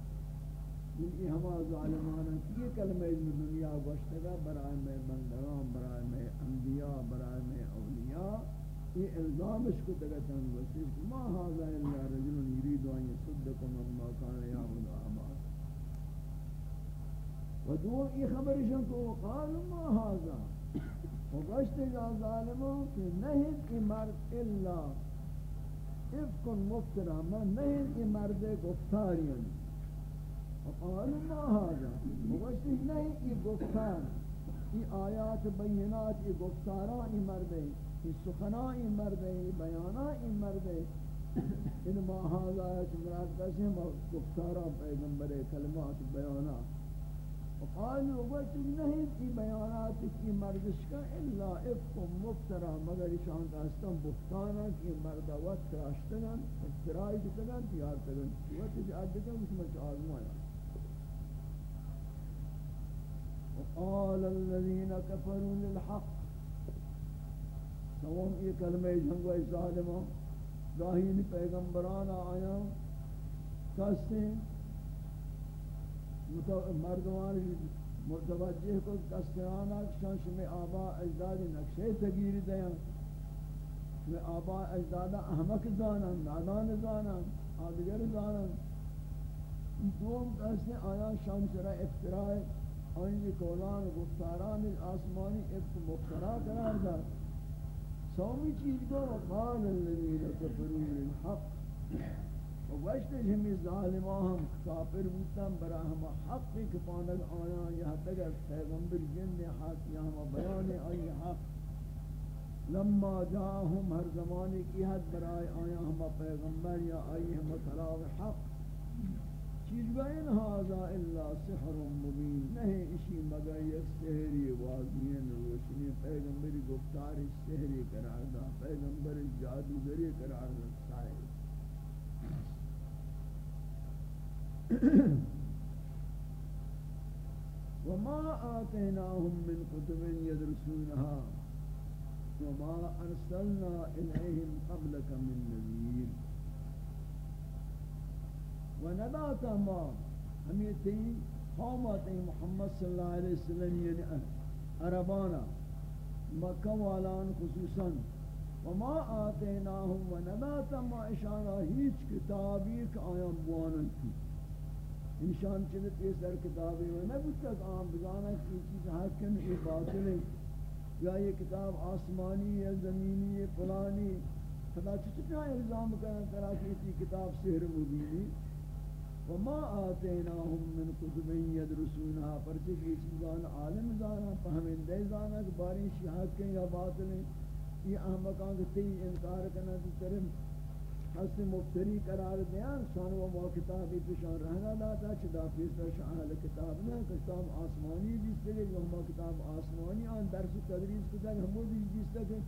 من ای ہما ظالمانا یہ کلمہ از دنیا گوشتگا برای میں بندگان برای میں انبیاء برای میں اولیاء۔ یہ الزامش کو تگتن وسیف ما هذا الا رجل يريد ان يصدكم عما كان يعبد آباؤكم و دوم ای خبرشن کو قال ما هذا و گشت جا ظالموں کہ نہیں ای مرد الا افکن مفترا من نہیں ای مرد گفتاریاں وقال ما هذا و نہیں ای گفتار ای آیات بینات ای گفتاران ای مرد ای سخنان ای مرد ای بیانان ای مرد ان ما هذا مراد کسی گفتاران پیغمبر کلمات بیانات وقالوا وقت نہیں کی بیانات کی مردش کا الا افق مفترا، مگر شان کا استم بختانا کی مرد وقت راشتگان افترائی کتگان تیار تگان وقت جادگان اس میں آزمایا وقال الذين كفروا للحق سوام یہ کلمہ جنگو ظالمہ گاہین پیغمبران آیا۔ کستے مردمان متوجہ کو دستیانا شان شمی آبا اجداد نقشے تگیر دیاں شمی آبا اجداد احمق زانا نادان زانا آدگر زانا دوم کہتے آیا شان سرا افتراء، آئین کولان گفتاران آسمانی ابت مخترا قرار دا سومی چیز کو وقال الذین کفروا للحق و وشت ہمی ظالمہ ہم کافر بودتاں برا ہم حق کی پانک آیا یا تگر پیغمبر جن حق یا ہم بیان آئی حق لما جاہم ہر زمانے کی حد برائے آیا ہم پیغمبر یا آئی ہم کلام حق چیز بین هذا الا سحر مبین نہیں اسی مگر یک سحری واضحین روشنی پیغمبری گفتاری سحری قرار دا، پیغمبر جادوگری قرار دا سائے وما آتيناهم من كتب يدرسونها وما أرسلنا إليهم قبلك من نذير ونداتا ما ہم یہ قومات محمد صلی اللہ علیہ وسلم یعنی عربانا مکہ والان خصوصا وما آتیناهم ونداتا ما اشارہ ہیچ کتابی کا آیام بوانا کی انشان چلت یہ سر کتابی میں نہ بودتا کہ آم بزانا کہ چیز حاکم یہ باطل ہے یا یہ کتاب آسمانی یا زمینی یا پلانی خدا چچکا الزام کرنا ترا کہ یہ کتاب سحر مبینی وما آتیناہم من کتب یدرسونها پرچہ کہ چیزان عالم زانا پہمندے زانا کہ باری شہاد کے یا باطل ہیں، یہ احمقان کے تی انکار کرنا ترم ہستی مفتری قرار دیان، شان و مو کتابی پیشان رہنا لاتا چدا پیسر شان کتاب نہ کتاب آسمانی بیستے گئے جو کتاب آسمانی، آن درس و تدریس کتا کہ ہمو بھی بیستے کہ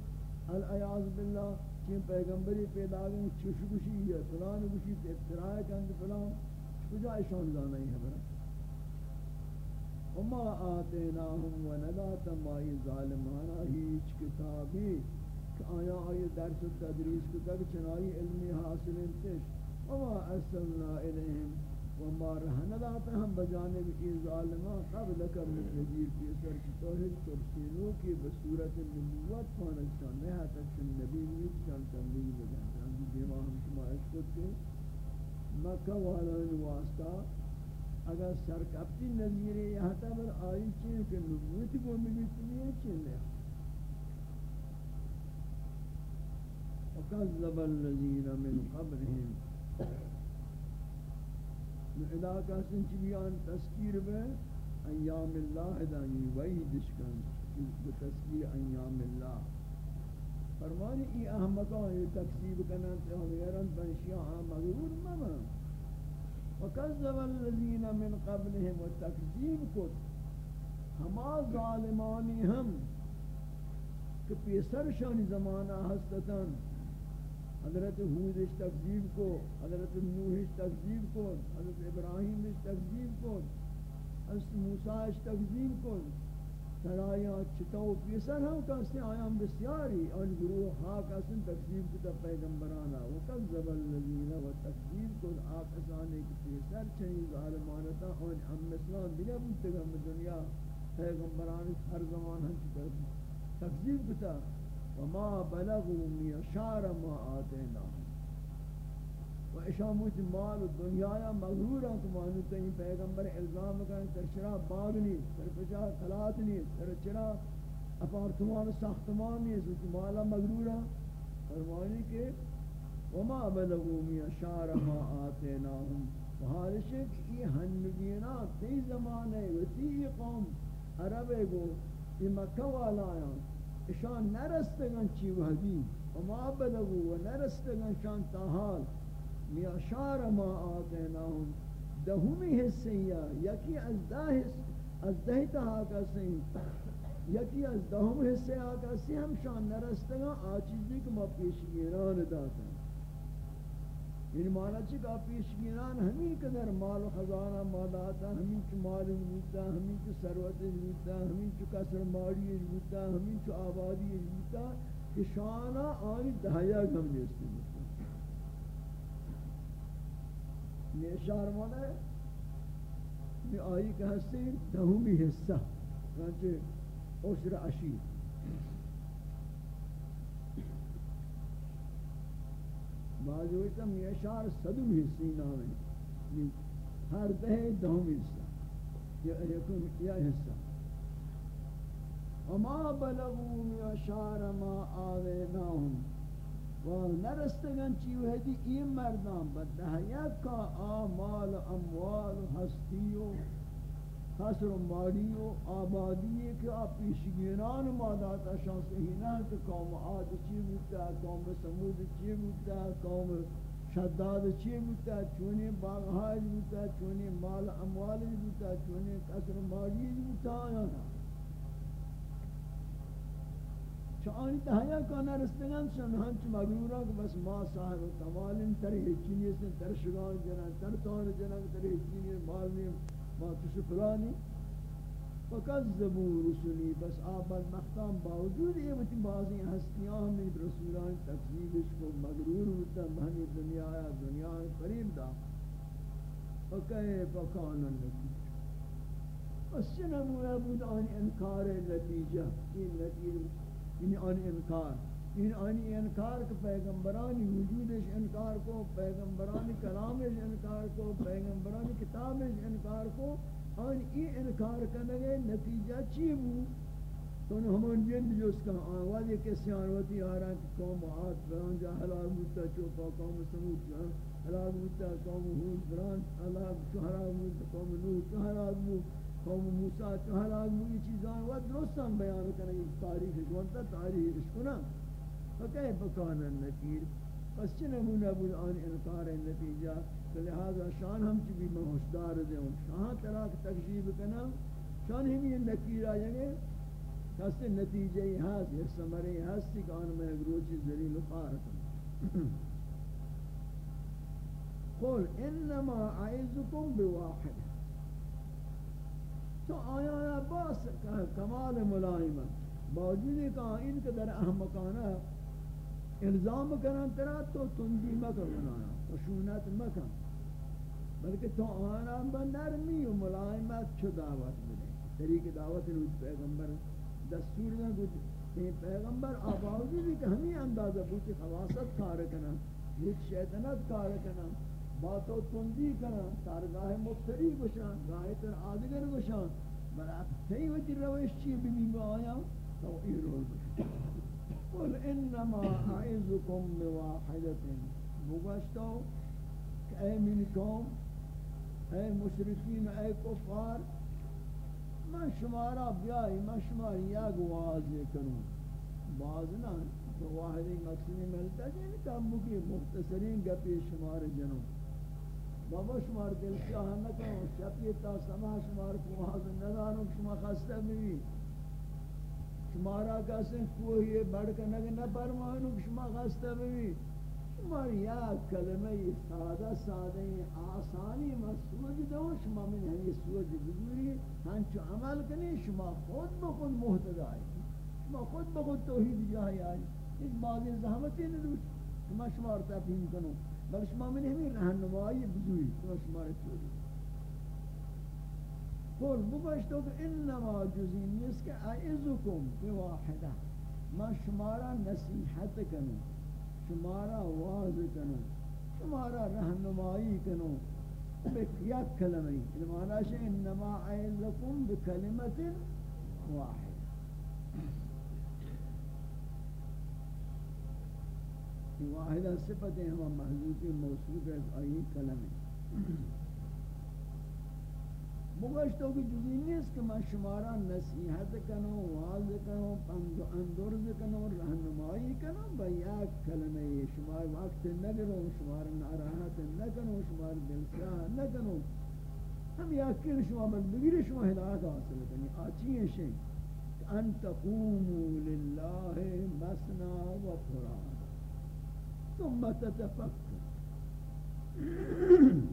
الایاز باللہ چین پیغمبری پیدا گئے چشکشی یا فلان گشی افترائی کند فلان۔ کجا اشان دانا ہی ہے وما آتیناہم و نداتا مائی ظالمانا ہیچ کتابی آیا آئی درس و تدریس کو تک چنائی علمی حاصل انتش۔ وما ارسلنا الیہم وما رہنداتا ہم بجانب ای ظالمان قبل کر نجیر کی سر کی توحید ترسینو کی بصورت نبوت پانچ پانکشان نہیں تک چن نبی نیت چن تنبیل بجانتا ہم دیما ہم شما اشکت کے مکہ والان واسطہ، اگر سرکپتی نظیر یہاں تا بر آئی چین کہ نبوت کو ملی چنی چین لیا وكذب الذين من قبلهم ادا کا سنچ بیان تذکیر بے، ایام اللہ دانی وہی دشکن تذکیر ایام اللہ۔ فرمانی، ای احمقان یہ تکسیب کنن تے ہمیرن بنشیاں مغرور مما وکذب الذین من قبلهم وتکذیب کت ہما ظالمانی ہم کہ پیسر شانی زمانہ ہستتن حضرت حود اس تقزیب کو حضرت نوح اس تقزیب کو حضرت ابراہیم اس تقزیب کو حضرت موسیٰ اس تقزیب کو سرایا چتاو پیسر ہم کہتے آیا ہم بسیاری ان گروہ خاک اسن تقزیب کتا پیغمبرانا. وقذب اللذین و تقزیب کو آقسان ایک پیسر چنی ظالمانتا ان ہم مثلان دیگا بودتگا دنیا پیغمبران ہر زمان ہم چکر تقزیب کتا. وما بلغوا معشار ما آتینا. و اشاموت مال و دنیا یا مغرور ہیں کہ مانوتا ہی پیغمبر الزام کریں تر چرا باغ نہیں تر پچا خلات نہیں تر چرا اپارتمان ساختمان نہیں سوچ مالا مغرور ہیں۔ فرمانی کہ وما بلغو می اشار ما آتیناہم۔ و حالش ہے کہ یہ ہنگینا تی زمانے و تی قوم عربے گو، یہ مکہ والا آیا اشان نرستگن چی وحدی؟ وما بلغو و نرستگن شان تاحال۔ میاشار ما آتیناهم، دهمی حصیہ یکی از ده حص از ده تا کسی یکی از دهم حصے کسی ہم شان نرستگا آچیزی کہ ما پیشگیران داتا یعنی مانا چی کہ پیشگیران؟ ہمیں قدر مال و خزانہ ما داتا ہمیں چو مال جبوتا ہمیں چو سروت جبوتا ہمیں چو کسر ماری جبوتا ہمیں چو آبادی جبوتا کہ شانا آنی دہیا گم نیستی یہ اشار مانا ہے یہ آئی کہ ہستے دہومی حصہ چنانچہ عشر عشیر۔ بعض ہوئیتا یہ اشار صدوم حصی نام ہے یعنی ہر دہ دہومی حصہ یہ حصہ۔ وما بلغوا من اشار ما آویناهم و نرستگن چی وحدی این مردان بدهیت کا آمال اموال ہستی و حسر و ماری و آبادی کہ آپ پیشگینان مادات اشان صحیح کہ قوم عاد چی بودتا قوم سمود چی بودتا قوم شداد چی بودتا چونی باغهای بودتا چونی مال اموال بودتا چونی کسر ماری بودتا یا نه نا چانی تہیا کانا رستگان شن ہنچ مغرورا کہ بس ما صاحب کمال تر ہچینی سے تر شگان جنان تر تان جنان تر ہچینی مال نہیں ما تش فلانی. فکذبوا رسلی بس آباد مختام باوجود یہ بتی بازی ہستیاں ہمیں رسولان تکذیبش کو مغرور ہوتا بہنی دنیا آیا، دنیا قریب دا. فکیف کان النتیجہ. بس چنمو بود آن انکار نتیجہ، این نتیجہ. یعنی آن انکار یعنی آنی انکار کو پیغمبرانی وجودش انکار کو، پیغمبرانی کلامش انکار کو، پیغمبرانی کتابش انکار کو، آن ای انکار کرنے نتیجہ چی بو؟ تو نے ہمان جند جو اس کا آواز یہ کسی آنواتی آ رہا کہ قوم آت بران جا حلاق بودتا چوپا، قوم سمود جا حلاق بودتا قوم حود بران حلاق چو حلاق بودتا قوم نوح چو حلاق بودتا قوم موسی تو ہلاک ہوئی چیزاں و درستان بیان کرنے کی تاریخ گونتا تاریخ اشکنا فکہ بکان النکیر پس چی نمونہ بود آن انکار نتیجہ تو لہذا شان ہم چی بھی محشدار دیں شاہاں تراک تکشیب کنا شان ہم یہ نکیر آئیں گے کسی نتیجہ ہی ہاتھ یہ سمرے ہستی کہ آن میں گروچی ذلیل و خارکم قل انما عائزکم بواحد تو آیا آیا باس کمال ملائمت باوجود کہ ان کے در احمقانہ الزام کرن ترا تو تندی مکن بنایا، خشونت مکن۔ بلکہ تو آنا بنرمی و ملائمت چو دعوت بنے۔ طریق دعوت روز پیغمبر دستور نہ کچھ کہ پیغمبر آباوجی بھی کہ ہمیں اندازہ بوتی خواست کار کنا ہیچ شیطنت کار کنا باتو تندی کنا تارگاہ مفتری گشان گاہ تر آدگر گشان بلا تی وجی روش چی بمی با آیا، تو ای رول گشان قل انما اعزکم بواحدت. بگشتو کہ اے من قوم، اے مشرکین، اے کفار، من شمارا بیائی، من شمار یک واضح کنوں باز نہ، تو واحدی مقصدی ملتا ہے یعنی کم مختصرین گپی شمار جنوں. بابا شمار دل شاہ نہ کرو شپی تا سما شمار کو حاضر ندانو شما خسته بھی شمارا کسن کوئی بڑھ کر نہ نہ فرمانو شما خسته بھی شما یا کلمہ سادہ سادہ آسانی مسعود دو، شما من ہے سوج بزوری ہن چو عمل کنی، شما خود بخود محتدائی شما خود بخود توحید جاہی آئی۔ اس بعض زحمتی ندوش شما شمار تفہیم کنو۔ بل شما من ہمیں رہنمائی بزوئی تو شما رچوری قول بگوشتو کہ انما جزی نیست کہ اعزکم بواحدہ ما شمارا نصیحت کنو شمارا واضح کنو شمارا رہنمائی کنو یک کلمہ المعنی انما اعلکم بکلمت واحد واحدہ صفت ہے ہم محضوب موصوف ہے آئی کلمہ مگشتوں کی جزی نیست کہ میں شمارا نصیحت کنو واضح کنو پند اندرز کنو رہنمائی کنو بیا کلمہ شمار وقت نگرو شمار ناراحت نکنو شمار دلسیاہ نکنو ہم یقین شما من بگیر شما ہدایت حاصل کنی. آچی ہیں شئی ان تقوموا للہ مسنا و قرآن ثم تتفکر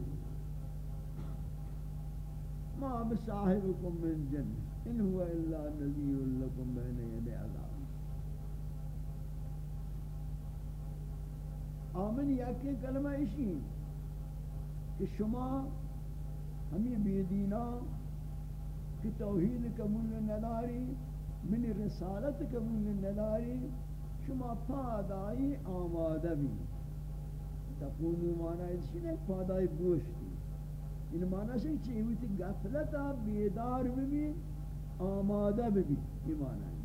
ما بصاحبكم من جن ان هو الا نذير لكم بين يدي عذاب. آمن یا کہ کلمہ اشی کہ شما ہمیں بیدینا کہ توحید قبول نداری من رسالت قبول نداری شما پادائی آمادہ بھی تقونو معنی ہے پادائی گوشتی. این معنی ہے کہ یہ غفلت بیدار بھی آمادہ بھی یہ معنی. ہے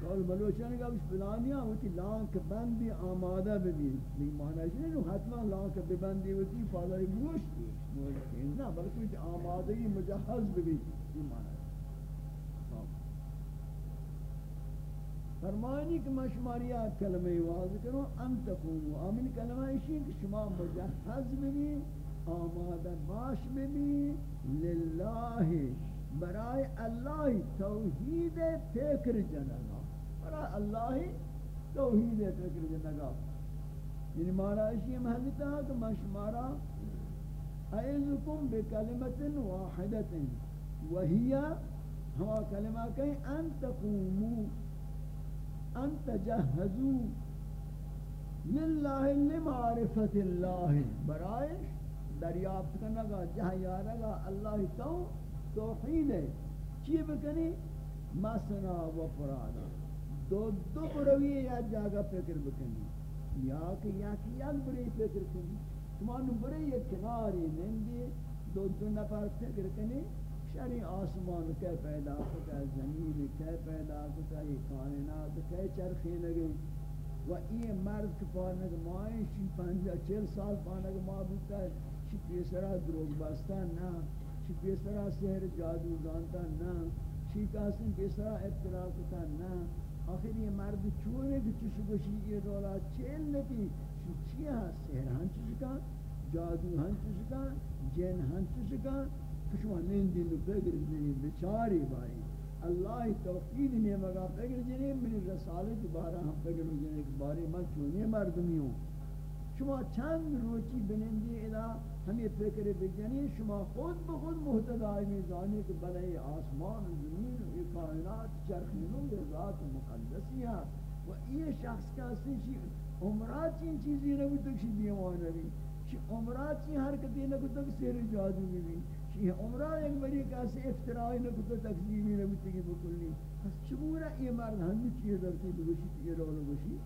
کول بلوچان کا اس پلانیا ہوتی لانک بندی آمادہ بھی یہ معنی ہے کہ حتما لانک بندی ہوتی پادائی گوشتی. نہ بلکہ آمادگی مجہز بھی یہ معنی ہے فرمانی کہ میں شماری آت کلمہ واضح کروں ان تکونو آمین کلمہ اسی کہ شما مجہز بھی آمادہ باش بھی للہ برائے اللہ توحید فکر جنگا. برائے اللہ توحید فکر جنگا. یعنی مارا اسی محلتا ہے کہ میں شمارا اعزکم بکلمت واحدت وہی ہوا کلمہ کہیں ان تقومو ان تجہزو للہ لمعرفت اللہ برائے دریافت کرنا گا، جہاں یارگا اللہ تو توحید ہے۔ چی بکنی مسنا و فرادا۔ دو دو بروی یا جاگا فکر بکنی یا کہ یا کہ یک بری فکر کنی۔ تمہارے بری یک کناری نندی دو دو نفر فکر کنی شری آسمان کے پیدا کتا، زمین کے پیدا کتا، یہ کائنات کے چرخی لگے و یہ مرد کے پانک مائیں شی پنجا چل سال پانک ماں بودتا ہے۔ شی پیسرا دروگ بستا نا شی پیسرا سحر جادو زانتا نا شی کاسن پیسرا ابتلا کتا نا۔ آخر یہ مرد چونے کہ چش گوشی یہ رولا چیل نکی؟ شی چی ہاں؟ سحر ہاں ہن چشکا جادو ہاں ہن چشکا جن ہاں ہن چشکا شما نندی نو بگر جنی بچاری بائی اللہ توفید نے مگا بگر جنی من رسالت بارا ہم بگر جنی بارے من چونی مردمی ہوں. شما چند روچی بنندی ادا، ہمیں فکر بجنی شما خود بخود محتدائی میزانی کہ بلے آسمان و زمین و کائنات چرخنوں یہ ذات مقدسی ہے و یہ شخص کا سی عمرات چین چیزی نبی تک شی دیوان نبی؟ چی عمرات چین حرکتی نبی تک سیر جادو بھی یہ عمرہ ایک بڑی کیسے افترائی نہ کتا تکذیبی نہ بکلی پس چبورا یہ مرد ہمی چیئے درتی بگوشی تیئے رول بگوشی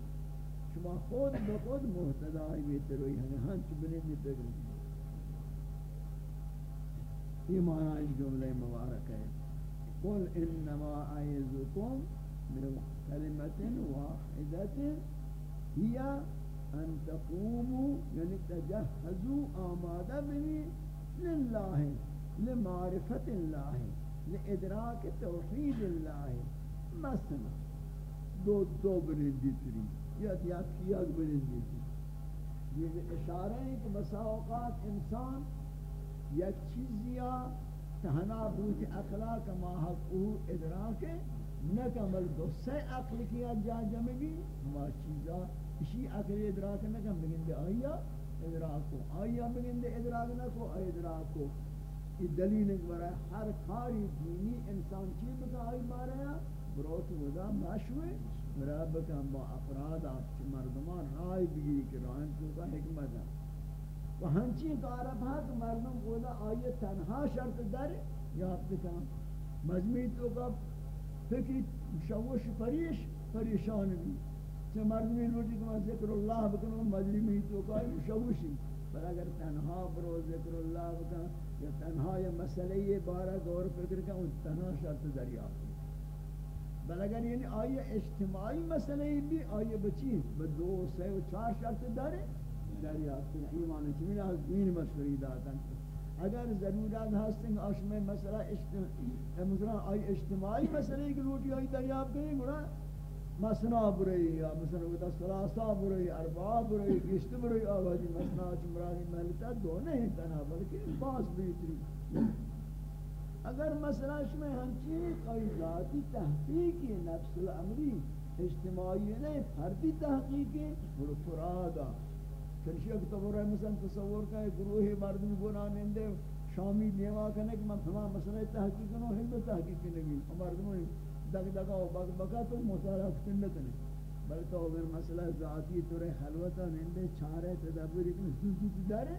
شما خود بخود محتدائی بیتے روئی ہمیں ہن چبنے میں پگل یہ معنی اس جملہ مبارک ہے قل انما اعزكم من كلمة واحدة هي ان تقوموا یعنی تجهزوا آمادہ بنی للہ لمعرفت اللہ لادراک توحید اللہ۔ مثلا دو دو بنندی تری، یا یک یک بنندی تری۔ یہ اشارہ ہے کہ بسا اوقات انسان یک چیزیا تہنا بوت اقلا کما حقو ادراک نکمل دو سے عقل کیا جا جمع بھی ہما چیزا اسی عقل ادراک نکم بگن دے آئیا ادراک کو آئیا بگن دے ادراک نکو ادراک کو۔ یہ دلیل ہے، ہر کاری دینی انسان چی بکا آئی ماریا بروت ودا مشوے برای بکا با افراد آپ چی مردمان رائے بگیری کہ رائن تو کا حکمت ہے۔ و ہنچی کارب ہے کہ مردم ودا آئی تنہا شرط در یا آپ بکا مجموعی تو کا فکر شوش پریش، پریشان بھی۔ سے مردمی روٹی کو ذکر اللہ بکنو مجلمی تو کوئی مشوشی۔ پر اگر تنہا برو ذکر اللہ بکن یا تنہا یا مسئلہ یہ بارہ غور فکر کا ان تنہا شرط دریافت بل اگر یعنی آئیے اجتماعی مسئلہ بھی آئیے بچی بدو سے و چار شرط دارے دریافت ایمان چمین این مشوری داتن اگر ضرورت ہستیں آش مسئلہ مثلا آئی اجتماعی مسئلہ کی روٹی آئی دریافت کریں گوڑا مسنا برئی، یا مثلا ودا سلاسا برئی، اربعہ برئی، گشت برئی، آوازی مسنا چمرانی محلتا دو نہیں تنہا، بلکہ باس بیتری۔ اگر مسئلہ میں ہمچین کوئی ذاتی تحقیقی نفس العمری اجتماعی نہیں، فردی تحقیقی بڑو فرادا۔ چنشی اگر تو برای مثلا تصور کا ہے گروہی مردمی گناہ نندے، شامی دیوا کرنے کہ میں تمام مسئلہ تحقیق کنو ہلو تحقیق نگی مردمی دگ دگا و بگ بگا تو مطالعہ کنت نہیں بل تو اگر مسئلہ ذاتی تو رہے نندے چھارے تدبری کنو سوچی تی دارے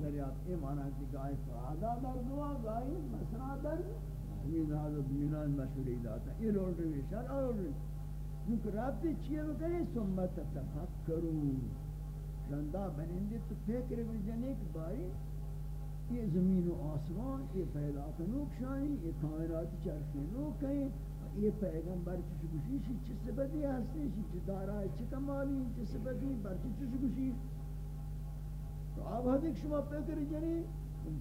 دریافت یہ معنی ہے کہ گائے فرادا در دعا گائے مسئلہ در امید حضرت مینان مشہوری داتا یہ رول روی شر اور روی کیونکہ رابطی چیئے بکنے سمت تفکرو. رندہ بنندے تو فکر بجنے کہ بھائی یہ زمین و آسمان یہ پیدا کنوک شاہی یہ کائنات چرخی نوک ہیں یہ پیغمبر چی گوشی شی چی سبتی ہستی شی چی دارا چی کمالی چی سبتی بر چی چی گوشی تو اب حدیق شما فکر جنی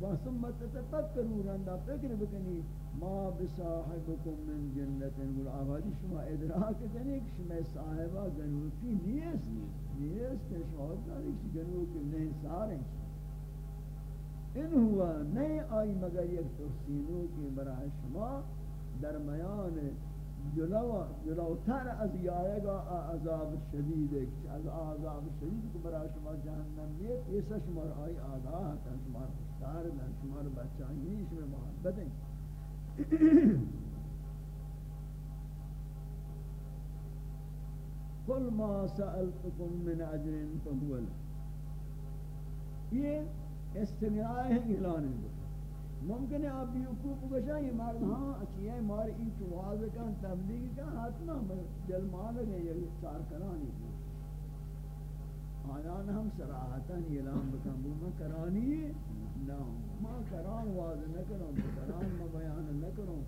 واسم مت تفکروا رندا فکر بکنی، ما بصاحبکم من جنت۔ گل آبادی شما ادراک کنی کہ شما صاحبہ گنوکی نیست؟ نیست، شما داری گنوکی نہیں سارے۔ ان ہوا نہیں آئی مگر یک تحسینو کی برای شما درمیان جلو جلوتر از یائے گا عذاب شدید از عذاب شدید کو برای شما جہنم بیت یہ سا شما آئی آگاہ ہے شما خوشدار ہے شما بچانی شما محبت ہیں کل ما سألتکم من عجر فهو یہ استماع ہے اعلان ہے ممکن ہے آپ بیوقوف گشا یہ مرد ہاں اچھی ہے مار، این چواز کن، تبلیغ کن، حتما دل مان گئے یہ چار کرانی کی آیان ہم سراحتا اعلان بکن، بو میں کرانی نہ ما کران واض نہ کروں کران ما بیان نہ کروں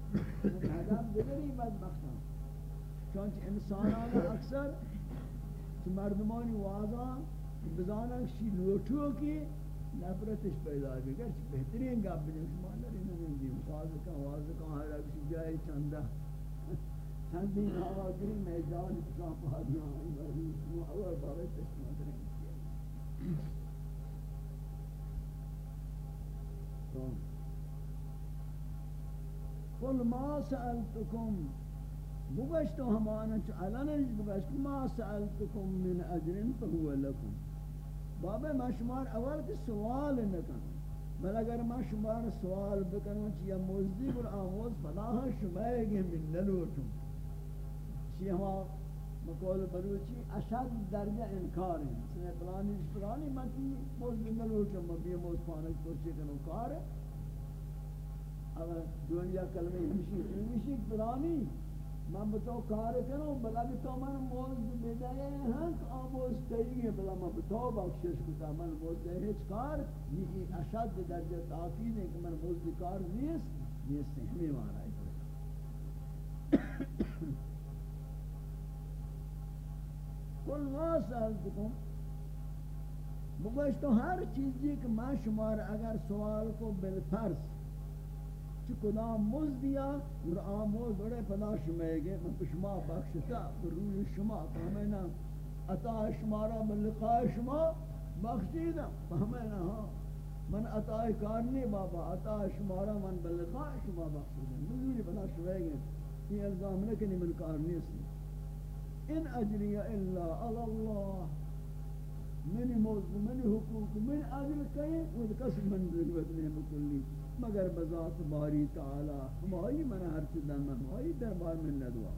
حداب دیگری بدبختاں چونچہ انسانان اکثر مردمانی واضح بزانک شی لوٹو کی نفرتش پیدا ہے کہ بہترین گپ بھی شما نہ نہیں دی واز کا واز ہر ایک جائے چندا چند دن ہوا گری میدان کا پہاڑیاں ہیں بڑی اور بڑے تشنا کریں قل ما سألتكم بگشتو ہمانا چو چعلنا بگشت. ما سألتكم من أجر فهو لكم بابا ما شمار اول کے سوال نکن بل اگر ما شمار سوال بکنو چی یا موزدی بر آموز فلاح شمائے گے من نلوٹوں چی ہما مقول بروچی اشد درجہ انکار ہیں سنے پلانی پلانی من تی موز من نلوٹوں من بی موز پانک پرچے کنو کار ہے اگر دنیا کلمہ ہمشی ہمشی پلانی من بتو کار کنو بلا تو من موز بدائے ہیں کہ آموز تیری ہے بلا من بتو بخشش کتا من موز دے ہیچ کار یہ اشد درجہ تاکید ہے کہ من موز کار نیست نیست ہمیں مانا ہے کل ما سألتکم بگوشتو ہر چیزی کہ ما شمار اگر سوال کو بالفرس چی کدام موز دیا، اور آموز بڑے پدا شمائے گے من پشما بخشتا روی شما فہمینا عطا شمارا من لقاء شما بخشیدہ فہمینا ہاں من عطا کارنی بابا، عطا شمارا من بلقاء شما بخشیدہ نزولی پدا شمائے گے یہ الزام نکنی من کارنی اسلی ان اجری الا اللہ۔ منی موضوع منی حقوق من اجر کہیں، وہ کس من ضرورت نہیں بکلی مگر بذات باری تعالی، ہماری من ہر چیز من، ہماری دربار میں ندوا.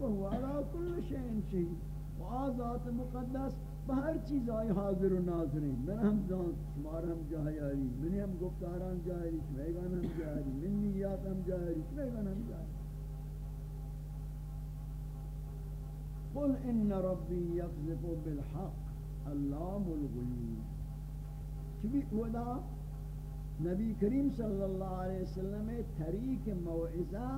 وهو على كل شيء شهيد. وآذات مقدس بہر چیز آئی حاضر و ناظرین. من ہم جان شمار ہم جاہیاری من ہم گفتاران جاہری شمیگان ہم جاہری من نیات ہم جاہری شمیگان ہم جاہری قل ان ربی یقذف بالحق علام الغیوب. چبی اودا نبی کریم صلی اللہ علیہ وسلم طریق موعظہ،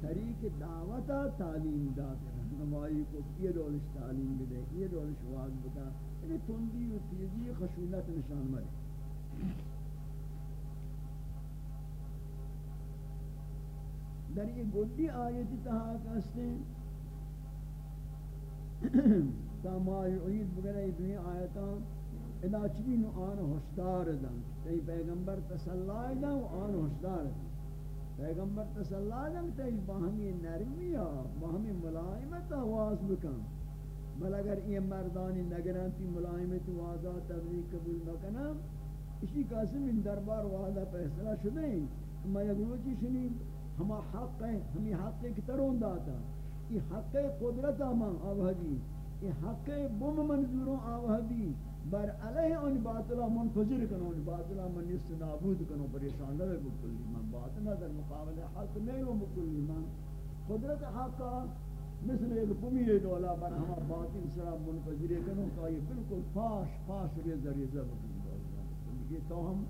طریق دعوت تعلیم داتے رہنمائی کو یہ رولش تعلیم دے یہ رولش واضح بتا یعنی تندی و تیزی خشونت نشان مرے در یہ گدی آیتی تہا کستے تا ما یعید بگرہ دنیا آیتاں ادا چبی نو آن ہوشدار دن تی پیغمبر تسلائی دن و آن ہوشدار دن پیغمبر تسلائی دن تی باہمی نرمی باہمی ملائمت آواز بکن۔ بل اگر یہ مردانی نگران تی ملائمت وعدہ تبلیغ قبول بکنم اسی قاسم ان دربار وعدہ فیصلہ شدے ہیں۔ اما یک روچی شنی ہما حق ہے ہمی حق کی ترون داتا۔ یہ حق قدرت آمان آوہدی۔ یہ حق بم منظوروں آوہدی۔ بر علیہ ان باطلا منفجر کنو، ان باطلا من نیست نابود کنو، پریشان لگے بکلی من. باطلا در مقابل حق نہیں و بکلی من. قدرت حقا مثل ایک بمی دولا بر ہما باطل سرا منفجر کنو کہ یہ بالکل پاش پاش ریزہ ریزہ بکلی. یہ تو ہم